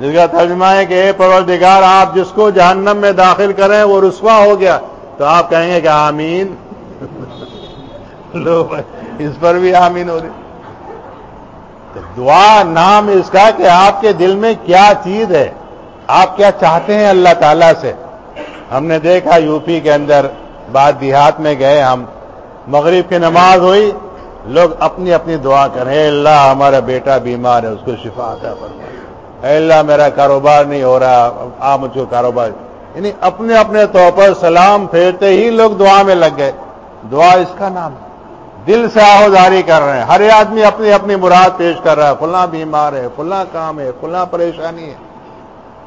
جس کا ترجمہ ہے کہ اے پروردگار، آپ جس کو جہنم میں داخل کریں، وہ رسوا ہو گیا۔ تو آپ کہیں گے کہ آمین۔ *laughs* لو اس پر بھی آمین ہو رہی۔ تو دعا نام اس کا کہ آپ کے دل میں کیا چیز ہے؟ آپ کیا چاہتے ہیں اللہ تعالی سے؟ ہم نے دیکھا یو پی کے اندر بعد دیہات میں گئے، ہم مغرب کی نماز ہوئی، لوگ اپنی اپنی دعا کریں، اے اللہ ہمارا بیٹا بیمار ہے، اس کو شفا آتا پر اے اللہ میرا کاروبار نہیں ہو رہا آ مجھ کو کاروبار۔ یعنی اپنے اپنے طور پر سلام پھیرتے ہی لوگ دعا میں لگ گئے۔ دعا اس کا نام ہے۔ دل سے آہوزاری کر رہے ہیں۔ ہر آدمی اپنی اپنی مراد پیش کر رہا ہے۔ فلاں بیمار ہے، فلاں کام ہے، فلاں پریشانی ہے۔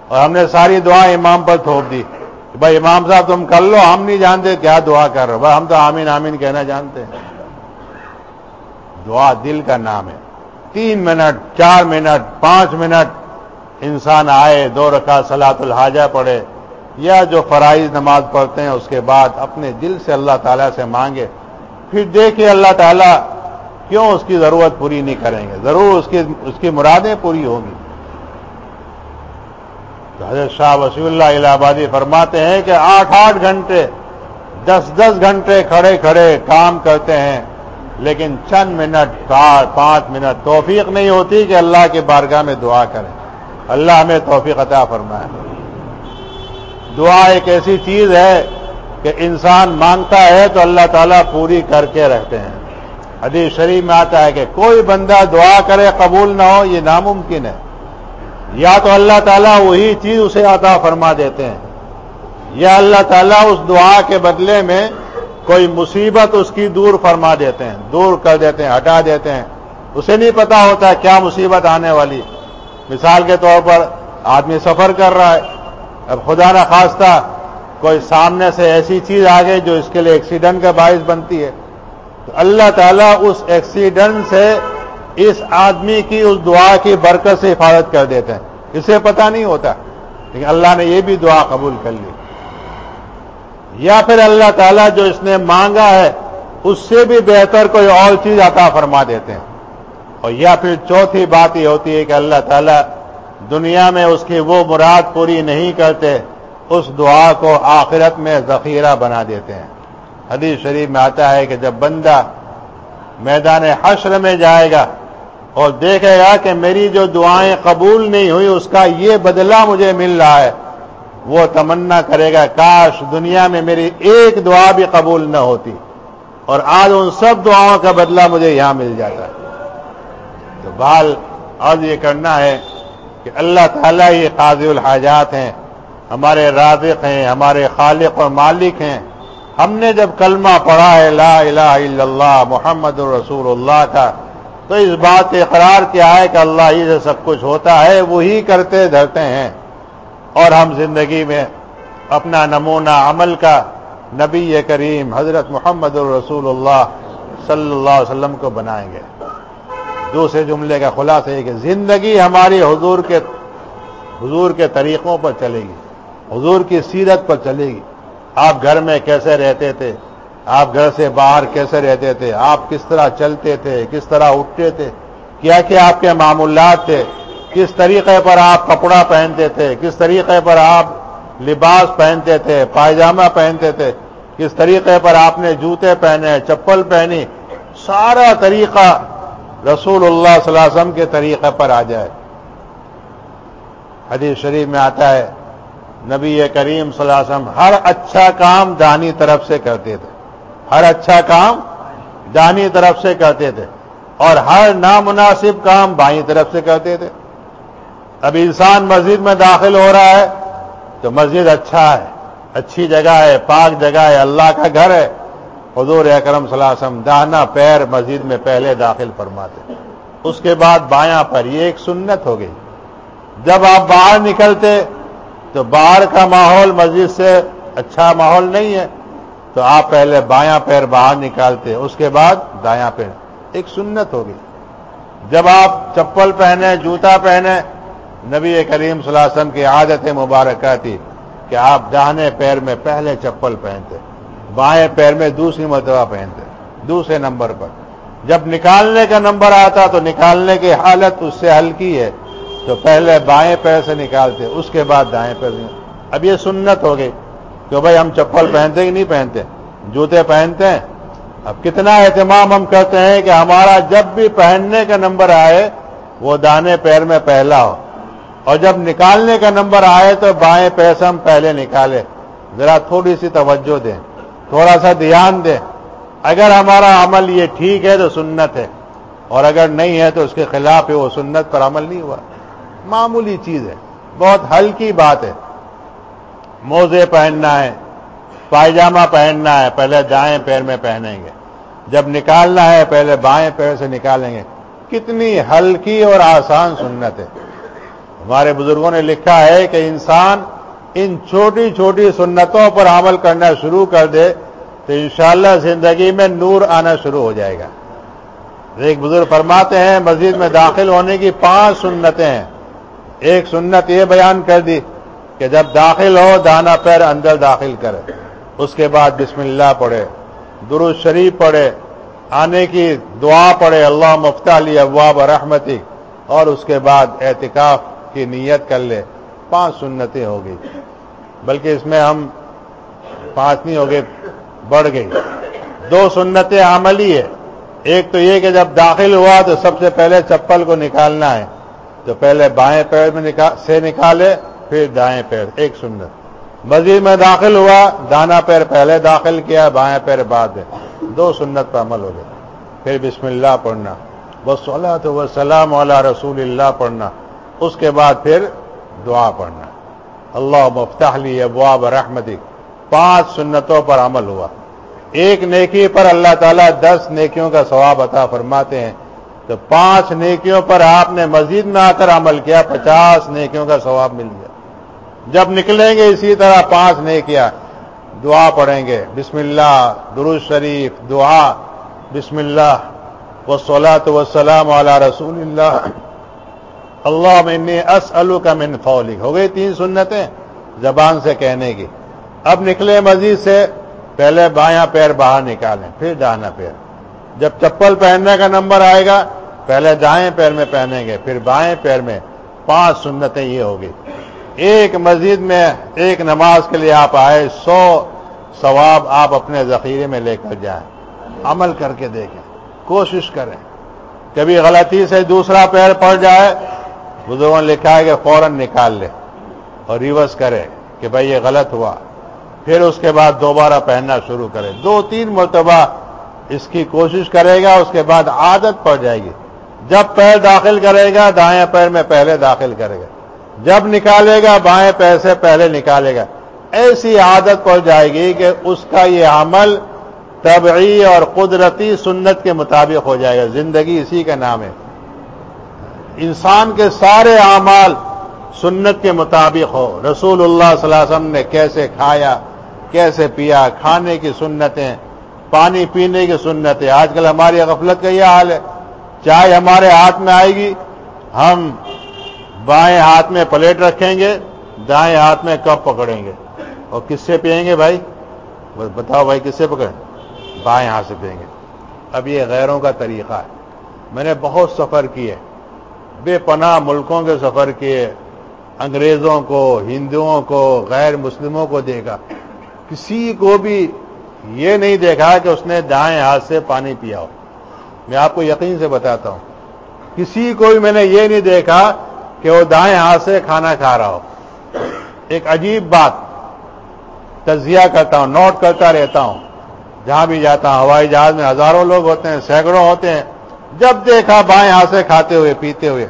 اور ہم نے ساری دعا امام پر تھوپ دی کہ بھائی امام صاحب تم کر لو، ہم نہیں جانتے کیا دعا کر رہے ہو۔ ہم تو آمین آمین کہنا جانتے ہیں۔ دعا دل کا نام ہے۔ تین منٹ، چار منٹ، پانچ منٹ انسان آئے، دو رکھا سلاط الحاجہ پڑھے یا جو فرائض نماز پڑھتے ہیں، اس کے بعد اپنے دل سے اللہ تعالیٰ سے مانگے۔ پھر دیکھے اللہ تعالیٰ کیوں اس کی ضرورت پوری نہیں کریں گے؟ ضرور اس کی اس کی مرادیں پوری ہوں گی۔ تو حضرت شاہ وسیع اللہ الہ آبادی فرماتے ہیں کہ آٹھ آٹھ گھنٹے، دس دس گھنٹے کھڑے کھڑے کام کرتے ہیں، لیکن چند منٹ چار پانچ منٹ توفیق نہیں ہوتی کہ اللہ کے بارگاہ میں دعا کریں۔ اللہ ہمیں توفیق عطا فرمائے۔ دعا ایک ایسی چیز ہے کہ انسان مانگتا ہے تو اللہ تعالیٰ پوری کر کے رہتے ہیں۔ حدیث شریف میں آتا ہے کہ کوئی بندہ دعا کرے قبول نہ ہو، یہ ناممکن ہے۔ یا تو اللہ تعالیٰ وہی چیز اسے عطا فرما دیتے ہیں، یا اللہ تعالیٰ اس دعا کے بدلے میں کوئی مصیبت اس کی دور فرما دیتے ہیں، دور کر دیتے ہیں، ہٹا دیتے ہیں۔ اسے نہیں پتا ہوتا کیا مصیبت آنے والی۔ مثال کے طور پر آدمی سفر کر رہا ہے، اب خدا نہ خواستہ کوئی سامنے سے ایسی چیز آ گئی جو اس کے لیے ایکسیڈنٹ کا باعث بنتی ہے۔ تو اللہ تعالیٰ اس ایکسیڈنٹ سے اس آدمی کی، اس دعا کی برکت سے حفاظت کر دیتے ہیں۔ اسے پتا نہیں ہوتا۔ لیکن اللہ نے یہ بھی دعا قبول کر لی۔ یا پھر اللہ تعالیٰ جو اس نے مانگا ہے، اس سے بھی بہتر کوئی اور چیز عطا فرما دیتے ہیں۔ اور یا پھر چوتھی بات یہ ہوتی ہے کہ اللہ تعالیٰ دنیا میں اس کی وہ مراد پوری نہیں کرتے۔ اس دعا کو آخرت میں ذخیرہ بنا دیتے ہیں۔ حدیث شریف میں آتا ہے کہ جب بندہ میدان حشر میں جائے گا اور دیکھے گا کہ میری جو دعائیں قبول نہیں ہوئی، اس کا یہ بدلہ مجھے مل رہا ہے، وہ تمنا کرے گا، کاش دنیا میں میری ایک دعا بھی قبول نہ ہوتی اور آج ان سب دعاؤں کا بدلہ مجھے یہاں مل جاتا تو بال آج یہ کرنا ہے کہ اللہ تعالیٰ یہ قاضی الحاجات ہیں۔ ہمارے رازق ہیں، ہمارے خالق اور مالک ہیں۔ ہم نے جب کلمہ پڑھا ہے، لا الہ الا اللہ، محمد الرسول اللہ کا، تو اس بات اقرار کیا ہے کہ اللہ ہی سے سب کچھ ہوتا ہے، وہی کرتے دھرتے ہیں۔ اور ہم زندگی میں اپنا نمونہ عمل کا نبی کریم حضرت محمد الرسول اللہ صلی اللہ علیہ وسلم کو بنائیں گے۔ دوسرے جملے کا خلاصہ ہے کہ زندگی ہماری حضور کے حضور کے طریقوں پر چلے گی۔ حضور کی سیرت پر چلے گی۔ آپ گھر میں کیسے رہتے تھے؟ آپ گھر سے باہر کیسے رہتے تھے؟ آپ کس طرح چلتے تھے؟ کس طرح اٹھتے تھے؟ کیا کیا آپ کے معمولات تھے؟ کس طریقے پر آپ کپڑا پہنتے تھے؟ کس طریقے پر آپ لباس پہنتے تھے؟ پائجامہ پہنتے تھے؟ کس طریقے پر آپ نے جوتے پہنے، چپل پہنی؟ سارا طریقہ رسول اللہ صلی اللہ علیہ وسلم کے طریقے پر آ جائے۔ حدیث شریف میں آتا ہے نبی کریم صلی اللہ علیہ وسلم ہر اچھا کام دانی طرف سے کرتے تھے۔ ہر اچھا کام دانی طرف سے کرتے تھے۔ اور ہر نامناسب کام بائیں طرف سے کرتے تھے۔ اب انسان مسجد میں داخل ہو رہا ہے تو مسجد اچھا ہے، اچھی جگہ ہے، پاک جگہ ہے، اللہ کا گھر ہے۔ حضور اکرم صلی اللہ علیہ وسلم دانا پیر مسجد میں پہلے داخل فرماتے۔ اس کے بعد بایاں پر یہ ایک سنت ہو گئی۔ جب آپ باہر نکلتے تو باہر کا ماحول مسجد سے اچھا ماحول نہیں ہے، تو آپ پہلے بایاں پیر باہر نکالتے، اس کے بعد دایاں پیر۔ ایک سنت ہوگی۔ جب آپ چپل پہنے جوتا پہنے نبی کریم صلی اللہ علیہ وسلم کی عادت مبارکہ تھی کہ آپ داہنے پیر میں پہلے چپل پہنتے، بائیں پیر میں دوسری مرتبہ پہنتے، دوسرے نمبر پر۔ جب نکالنے کا نمبر آتا تو نکالنے کی حالت اس سے ہلکی ہے۔ تو پہلے بائیں پیر سے نکالتے، اس کے بعد دائیں پیر اب یہ سنت ہو گئی کہ بھائی ہم چپل پہنتے کہ نہیں پہنتے؟ جوتے پہنتے ہیں۔ اب کتنا اہتمام ہم کرتے ہیں کہ ہمارا جب بھی پہننے کا نمبر آئے، وہ دانے پیر میں پہلا ہو۔ اور جب نکالنے کا نمبر آئے تو بائیں پیر سے ہم پہلے نکالے ذرا تھوڑی سی توجہ دیں، تھوڑا سا دھیان دیں۔ اگر ہمارا عمل یہ ٹھیک ہے تو سنت ہے، اور اگر نہیں ہے تو اس کے خلاف ہے، وہ سنت پر عمل نہیں ہوا۔ معمولی چیز ہے۔ بہت ہلکی بات ہے۔ موزے پہننا ہے، پائجامہ پہننا ہے، پہلے دائیں پیر میں پہنیں گے۔ جب نکالنا ہے، پہلے بائیں پیر سے نکالیں گے۔ کتنی ہلکی اور آسان سنت ہے۔ ہمارے بزرگوں نے لکھا ہے کہ انسان ان چھوٹی چھوٹی سنتوں پر عمل کرنا شروع کر دے تو انشاءاللہ زندگی میں نور آنا شروع ہو جائے گا۔ ایک بزرگ فرماتے ہیں، مسجد میں داخل ہونے کی پانچ سنتیں ہیں۔ ایک سنت یہ بیان کر دی کہ جب داخل ہو دانا پیر اندر داخل کرے، اس کے بعد بسم اللہ پڑھے درست شریف پڑھے، آنے کی دعا پڑھے، اللہ مفت علی ابواب رحمتی، اور اس کے بعد احتکاف کی نیت کر لے، پانچ سنتیں ہو گئی۔ بلکہ اس میں ہم پانچ نہیں ہو گئے، بڑھ گئی دو سنتیں عملی ہے۔ ایک تو یہ کہ جب داخل ہوا تو سب سے پہلے چپل کو نکالنا ہے۔ تو پہلے بائیں پیر میں سے نکالے، پھر دائیں پیر، ایک سنت۔ مسجد میں داخل ہوا، دانا پیر پہلے داخل کیا، بائیں پیر بعد دو سنت پر عمل ہو گیا پھر بسم اللہ پڑھنا۔ بس اللہ تو سلام والا رسول اللہ پڑھنا۔ اس کے بعد پھر دعا پڑھنا۔ اللہ مفتاحلی ابواب رحمتی پانچ سنتوں پر عمل ہوا۔ ایک نیکی پر اللہ تعالیٰ دس نیکیوں کا ثواب عطا فرماتے ہیں۔ تو پانچ نیکیوں پر آپ نے مسجد میں آ کر عمل کیا، پچاس نیکیوں کا ثواب مل گیا۔ جب نکلیں گے اسی طرح پانچ نیکیاں، دعا پڑھیں گے، بسم اللہ، درود شریف، دعا، بسم اللہ وسلاۃ وسلام علی رسول اللہ۔ اللہ میں اسلو کا من فولک ہو گئی تین سنتیں زبان سے کہنے کی۔ اب نکلے مسجد سے، پہلے بایاں پیر باہر نکالیں، پھر دانا پیر۔ جب چپل پہننے کا نمبر آئے گا، پہلے دائیں پیر میں پہنیں گے، پھر بائیں پیر میں۔ پانچ سنتیں یہ ہوگی۔ ایک مسجد میں ایک نماز کے لیے آپ آئے، سو ثواب آپ اپنے ذخیرے میں لے کر جائیں۔ عمل کر کے دیکھیں، کوشش کریں۔ کبھی غلطی سے دوسرا پیر پڑ جائے، بزرگوں نے لکھا ہے کہ فوراً نکال لے اور ریورس کرے کہ بھائی یہ غلط ہوا۔ پھر اس کے بعد دوبارہ پہننا شروع کرے۔ دو تین مرتبہ اس کی کوشش کرے گا، اس کے بعد عادت پڑ جائے گی۔ جب پیر داخل کرے گا، دائیں پیر میں پہلے داخل کرے گا۔ جب نکالے گا، بائیں پیر سے پہلے نکالے گا۔ ایسی عادت پڑ جائے گی کہ اس کا یہ عمل طبعی اور قدرتی سنت کے مطابق ہو جائے گا۔ زندگی اسی کا نام ہے۔ انسان کے سارے اعمال سنت کے مطابق ہو۔ رسول اللہ صلی اللہ علیہ وسلم نے کیسے کھایا، کیسے پیا، کھانے کی سنتیں پانی پینے کی سنت ہے۔ آج کل ہماری غفلت کا یہ حال ہے۔ چائے ہمارے ہاتھ میں آئے گی۔ ہم بائیں ہاتھ میں پلیٹ رکھیں گے، دائیں ہاتھ میں کپ پکڑیں گے۔ اور کس سے پئیں گے بھائی؟ بتاؤ بھائی، کس سے پکڑیں؟ بائیں ہاتھ سے پئیں گے۔ اب یہ غیروں کا طریقہ ہے۔ میں نے بہت سفر کیے۔ بے پناہ ملکوں کے سفر کیے۔ انگریزوں کو، ہندوؤں کو، غیر مسلموں کو دیکھا۔ کسی کو بھی یہ نہیں دیکھا کہ اس نے دائیں ہاتھ سے پانی پیا ہو۔ میں آپ کو یقین سے بتاتا ہوں۔ کسی کو بھی میں نے یہ نہیں دیکھا کہ وہ دائیں ہاتھ سے کھانا کھا رہا ہو۔ ایک عجیب بات، تجزیہ کرتا ہوں، نوٹ کرتا رہتا ہوں۔ جہاں بھی جاتا ہوں، ہوائی جہاز میں ہزاروں لوگ ہوتے ہیں، سینکڑوں ہوتے ہیں۔ جب دیکھا بائیں ہاتھ سے کھاتے ہوئے، پیتے ہوئے،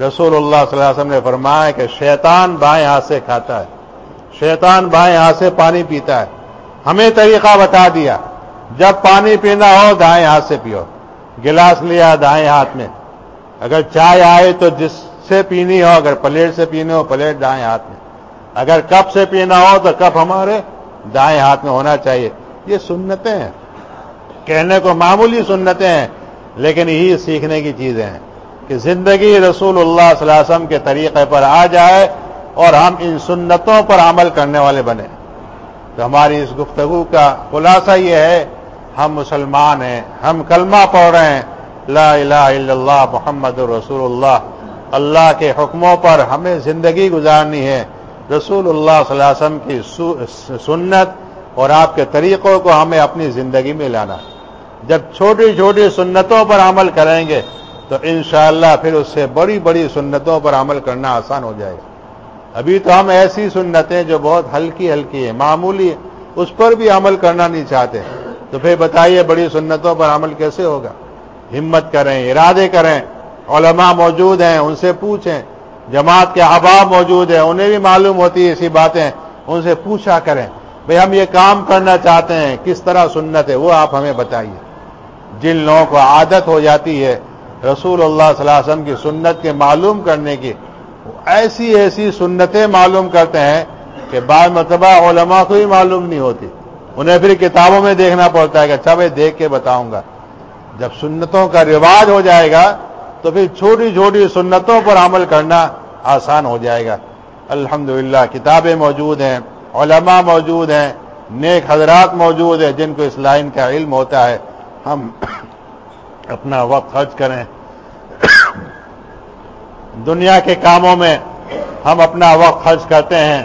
رسول اللہ صلی اللہ علیہ وسلم نے فرمایا کہ شیطان بائیں ہاتھ سے کھاتا ہے۔ شیطان بائیں ہاتھ سے پانی پیتا ہے۔ ہمیں طریقہ بتا دیا۔ جب پانی پینا ہو، دائیں ہاتھ سے پیو۔ گلاس لیا، دائیں ہاتھ میں۔ اگر چائے آئے تو جس سے پینی ہو، اگر پلیٹ سے پینی ہو، پلیٹ دائیں ہاتھ میں۔ اگر کپ سے پینا ہو تو کپ ہمارے دائیں ہاتھ میں ہونا چاہیے۔ یہ سنتیں ہیں۔ کہنے کو معمولی سنتیں ہیں، لیکن یہی سیکھنے کی چیزیں ہیں کہ زندگی رسول اللہ صلی اللہ علیہ وسلم کے طریقے پر آ جائے اور ہم ان سنتوں پر عمل کرنے والے بنے تو ہماری اس گفتگو کا خلاصہ یہ ہے، ہم مسلمان ہیں، ہم کلمہ پڑھ رہے ہیں، لا الہ الا اللہ محمد رسول اللہ اللہ کے حکموں پر ہمیں زندگی گزارنی ہے۔ رسول اللہ صلی اللہ علیہ وسلم کی سنت اور آپ کے طریقوں کو ہمیں اپنی زندگی میں لانا جب چھوٹی چھوٹی سنتوں پر عمل کریں گے تو انشاءاللہ پھر اس سے بڑی بڑی سنتوں پر عمل کرنا آسان ہو جائے گا۔ ابھی تو ہم ایسی سنتیں جو بہت ہلکی ہلکی ہیں، معمولی اس پر بھی عمل کرنا نہیں چاہتے۔ تو پھر بتائیے بڑی سنتوں پر عمل کیسے ہوگا؟ ہمت کریں، ارادے کریں۔ علماء موجود ہیں، ان سے پوچھیں۔ جماعت کے احباب موجود ہیں، انہیں بھی معلوم ہوتی ہے ایسی باتیں۔ ان سے پوچھا کریں، بھئی ہم یہ کام کرنا چاہتے ہیں، کس طرح سنت ہے؟ وہ آپ ہمیں بتائیے۔ جن لوگوں کو عادت ہو جاتی ہے، رسول اللہ صلی اللہ علیہ وسلم کی سنت کے معلوم کرنے کی ایسی ایسی سنتیں معلوم کرتے ہیں کہ بعض مرتبہ علماء کو ہی معلوم نہیں ہوتی۔ انہیں پھر کتابوں میں دیکھنا پڑتا ہے کہ اچھا بھائی دیکھ کے بتاؤں گا۔ جب سنتوں کا رواج ہو جائے گا تو پھر چھوٹی چھوٹی سنتوں پر عمل کرنا آسان ہو جائے گا۔ الحمدللہ، کتابیں موجود ہیں، علماء موجود ہیں، نیک حضرات موجود ہیں جن کو اس لائن کا علم ہوتا ہے۔ ہم *coughs* اپنا وقت خرچ کریں۔ دنیا کے کاموں میں ہم اپنا وقت خرچ کرتے ہیں،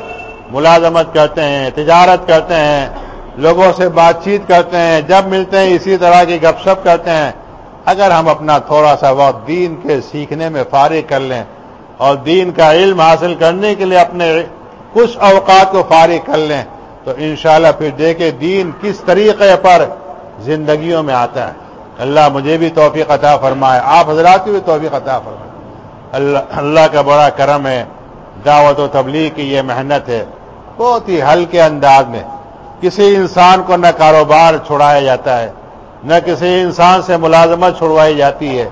ملازمت کرتے ہیں، تجارت کرتے ہیں، لوگوں سے بات چیت کرتے ہیں، جب ملتے ہیں اسی طرح کی گپ شپ کرتے ہیں۔ اگر ہم اپنا تھوڑا سا وقت دین کے سیکھنے میں فارغ کر لیں اور دین کا علم حاصل کرنے کے لیے اپنے کچھ اوقات کو فارغ کر لیں، تو انشاءاللہ پھر دیکھیں دین کس طریقے پر زندگیوں میں آتا ہے۔ اللہ مجھے بھی توفیق عطا فرمائے، آپ حضرات کی بھی توفیق عطا فرمائے۔ اللہ اللہ کا بڑا کرم ہے، دعوت و تبلیغ کی یہ محنت ہے۔ بہت ہی ہلکے انداز میں کسی انسان کو نہ کاروبار چھڑایا جاتا ہے، نہ کسی انسان سے ملازمت چھڑوائی جاتی ہے۔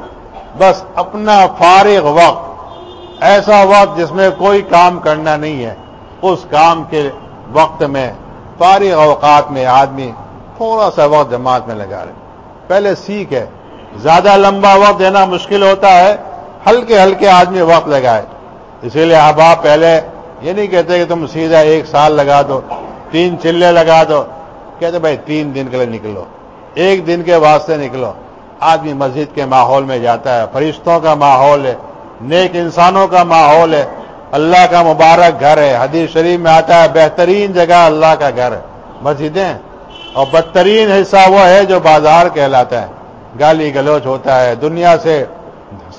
بس اپنا فارغ وقت، ایسا وقت جس میں کوئی کام کرنا نہیں ہے، اس کام کے وقت میں، فارغ اوقات میں آدمی تھوڑا سا وقت جماعت میں لگا رہے پہلے سیکھ ہے، زیادہ لمبا وقت دینا مشکل ہوتا ہے ہلکے ہلکے آدمی وقت لگائے۔ اسی لیے اب آپ پہلے یہ نہیں کہتے کہ تم سیدھا ایک سال لگا دو، تین چلے لگا دو۔ کہتے بھائی تین دن کے لیے نکلو، ایک دن کے واسطے نکلو۔ آدمی مسجد کے ماحول میں جاتا ہے، فرشتوں کا ماحول ہے، نیک انسانوں کا ماحول ہے۔ اللہ کا مبارک گھر ہے، حدیث شریف میں آتا ہے، بہترین جگہ اللہ کا گھر ہے۔ مسجدیں، اور بدترین حصہ وہ ہے جو بازار کہلاتا ہے۔ گالی گلوچ ہوتا ہے، دنیا سے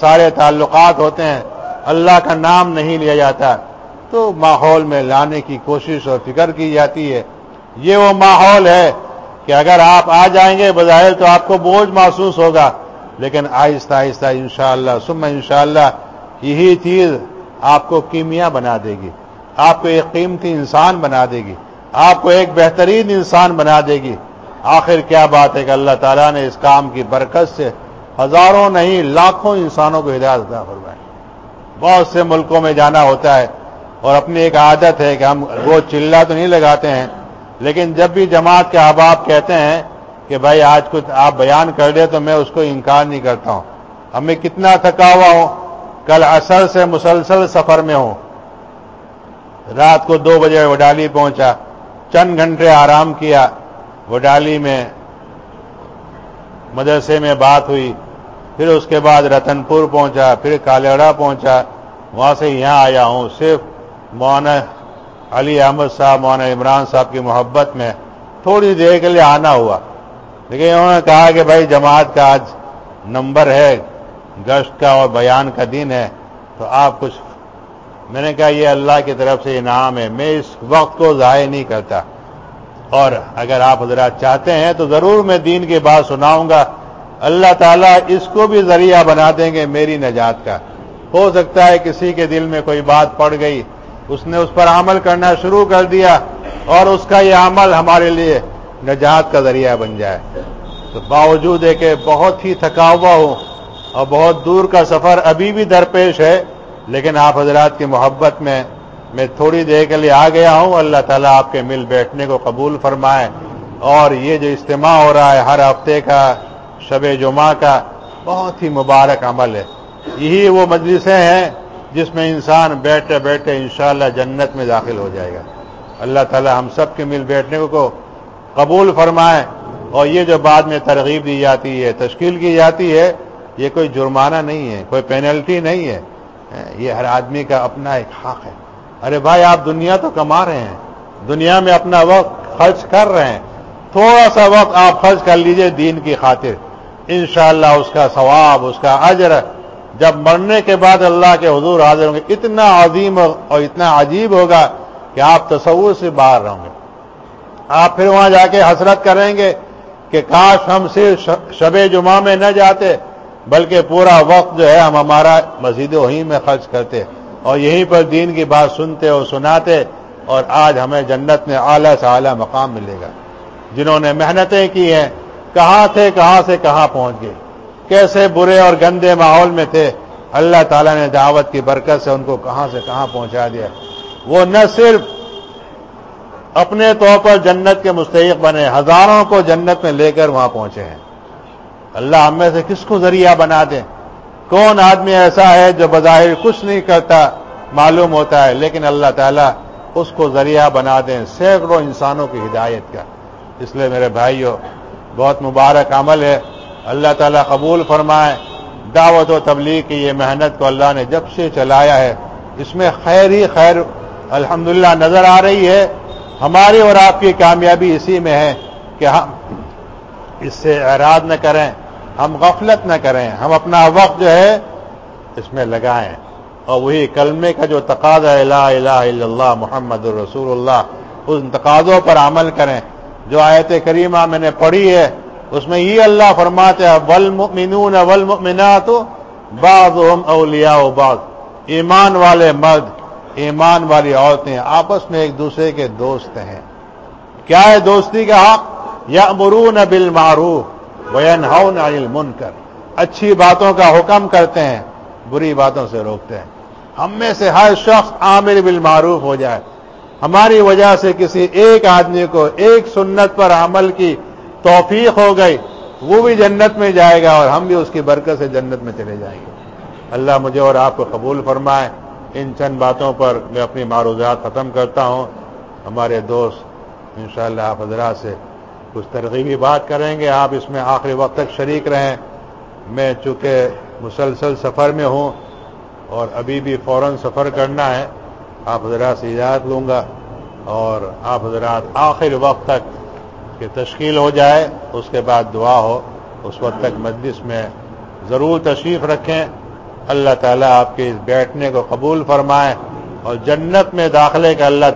سارے تعلقات ہوتے ہیں، اللہ کا نام نہیں لیا جاتا۔ تو ماحول میں لانے کی کوشش اور فکر کی جاتی ہے۔ یہ وہ ماحول ہے کہ اگر آپ آ جائیں گے بظاہر تو آپ کو بوجھ محسوس ہوگا۔ لیکن آہستہ آہستہ انشاءاللہ شاء اللہ انشاءاللہ یہی چیز آپ کو کیمیا بنا دے گی۔ آپ کو ایک قیمتی انسان بنا دے گی۔ آپ کو ایک بہترین انسان بنا دے گی۔ آخر کیا بات ہے کہ اللہ تعالیٰ نے اس کام کی برکت سے ہزاروں نہیں، لاکھوں انسانوں کو ہدایت عطا فرمائے۔ بہت سے ملکوں میں جانا ہوتا ہے اور اپنی ایک عادت ہے کہ ہم وہ چلا تو نہیں لگاتے ہیں، لیکن جب بھی جماعت کے احباب کہتے ہیں کہ بھائی آج کچھ آپ بیان کر دیں تو میں اس کو انکار نہیں کرتا ہوں۔ ہمیں کتنا تھکا ہوا ہوں، کل اثر سے مسلسل سفر میں ہوں۔ رات کو دو بجے وڈالی پہنچا، چند گھنٹے آرام کیا، وڈالی میں مدرسے میں بات ہوئی، پھر اس کے بعد رتن پور پہنچا، پھر کالیڑا پہنچا، وہاں سے یہاں آیا ہوں، صرف مولانا علی احمد صاحب، مولانا عمران صاحب کی محبت میں تھوڑی دیر کے لیے آنا ہوا۔ لیکن انہوں نے کہا کہ بھائی جماعت کا آج نمبر ہے، گشت کا اور بیان کا دن ہے، تو آپ کچھ، میں نے کہا یہ اللہ کی طرف سے انعام ہے، میں اس وقت کو ضائع نہیں کرتا۔ اور اگر آپ حضرات چاہتے ہیں تو ضرور میں دین کی بات سناؤں گا۔ اللہ تعالیٰ اس کو بھی ذریعہ بنا دیں گے میری نجات کا۔ ہو سکتا ہے کسی کے دل میں کوئی بات پڑ گئی، اس نے اس پر عمل کرنا شروع کر دیا اور اس کا یہ عمل ہمارے لیے نجات کا ذریعہ بن جائے۔ تو باوجود ہے کہ بہت ہی تھکا ہوا ہوں اور بہت دور کا سفر ابھی بھی درپیش ہے، لیکن آپ حضرات کی محبت میں میں تھوڑی دیر کے لیے آ گیا ہوں۔ اللہ تعالیٰ آپ کے مل بیٹھنے کو قبول فرمائے۔ اور یہ جو اجتماع ہو رہا ہے، ہر ہفتے کا، شب جمعہ کا، بہت ہی مبارک عمل ہے۔ یہی وہ مجلسیں ہیں جس میں انسان بیٹھے بیٹھے انشاءاللہ جنت میں داخل ہو جائے گا۔ اللہ تعالیٰ ہم سب کے مل بیٹھنے کو قبول فرمائے۔ اور یہ جو بعد میں ترغیب دی جاتی ہے، تشکیل کی جاتی ہے، یہ کوئی جرمانہ نہیں ہے، کوئی پینلٹی نہیں ہے۔ یہ ہر آدمی کا اپنا ایک حق ہے۔ ارے بھائی، آپ دنیا تو کما رہے ہیں۔ دنیا میں اپنا وقت خرچ کر رہے ہیں۔ تھوڑا سا وقت آپ خرچ کر لیجیے دین کی خاطر۔ انشاءاللہ اس کا ثواب، اس کا اجر، جب مرنے کے بعد اللہ کے حضور حاضر ہوں گے، اتنا عظیم اور اتنا عجیب ہوگا کہ آپ تصور سے باہر رہوں گے۔ آپ پھر وہاں جا کے حسرت کریں گے کہ کاش ہم صرف شب جمعہ میں نہ جاتے، بلکہ پورا وقت جو ہے ہم ہمارا مسجد وہیں میں خرچ کرتے۔ اور یہیں پر دین کی بات سنتے اور سناتے اور آج ہمیں جنت میں اعلیٰ سے اعلیٰ مقام ملے گا۔ جنہوں نے محنتیں کی ہیں، کہاں تھے، کہاں سے کہاں پہنچ گئے؟ کیسے برے اور گندے ماحول میں تھے؟ اللہ تعالیٰ نے دعوت کی برکت سے ان کو کہاں سے کہاں پہنچا دیا۔ وہ نہ صرف اپنے طور پر جنت کے مستحق بنے، ہزاروں کو جنت میں لے کر وہاں پہنچے ہیں۔ اللہ ہم میں سے کس کو ذریعہ بنا دیں؟ کون آدمی ایسا ہے جو بظاہر کچھ نہیں کرتا، معلوم ہوتا ہے، لیکن اللہ تعالیٰ اس کو ذریعہ بنا دیں سینکڑوں انسانوں کی ہدایت کا۔ اس لیے میرے بھائیوں بہت مبارک عمل ہے۔ اللہ تعالیٰ قبول فرمائے۔ دعوت و تبلیغ کی یہ محنت کو اللہ نے جب سے چلایا ہے، اس میں خیر ہی خیر الحمدللہ نظر آ رہی ہے۔ ہماری اور آپ کی کامیابی اسی میں ہے کہ ہم اس سے اعراض نہ کریں۔ ہم غفلت نہ کریں، ہم اپنا وقت جو ہے اس میں لگائیں۔ اور وہی کلمے کا جو تقاضا الہ الہ الا اللہ محمد الرسول اللہ، اس تقاضوں پر عمل کریں۔ جو آیت کریمہ میں نے پڑھی ہے، اس میں یہ اللہ فرماتے ہیں، والمؤمنون والمؤمنات بعضهم اولیاء بعض۔ ایمان والے مرد، ایمان والی عورتیں آپس میں ایک دوسرے کے دوست ہیں۔ کیا ہے دوستی کا حق؟ یا مرون بل معروف وینہون عن المنکر اچھی باتوں کا حکم کرتے ہیں، بری باتوں سے روکتے ہیں۔ ہم میں سے ہر شخص عامر بالمعروف ہو جائے۔ ہماری وجہ سے کسی ایک آدمی کو ایک سنت پر عمل کی توفیق ہو گئی، وہ بھی جنت میں جائے گا اور ہم بھی اس کی برکت سے جنت میں چلے جائیں گے۔ اللہ مجھے اور آپ کو قبول فرمائے۔ ان چند باتوں پر میں اپنی معروضات ختم کرتا ہوں۔ ہمارے دوست، انشاءاللہ آپ حضرات سے کچھ ترغیبی بات کریں گے، آپ اس میں آخری وقت تک شریک رہیں۔ میں چونکہ مسلسل سفر میں ہوں اور ابھی بھی فوراً سفر کرنا ہے، آپ حضرات سے اجازت لوں گا اور آپ حضرات آخر وقت تک کہ تشکیل ہو جائے، اس کے بعد دعا ہو، اس وقت تک مجلس میں ضرور تشریف رکھیں۔ اللہ تعالیٰ آپ کے اس بیٹھنے کو قبول فرمائے اور جنت میں داخلے کا اللہ تعالیٰ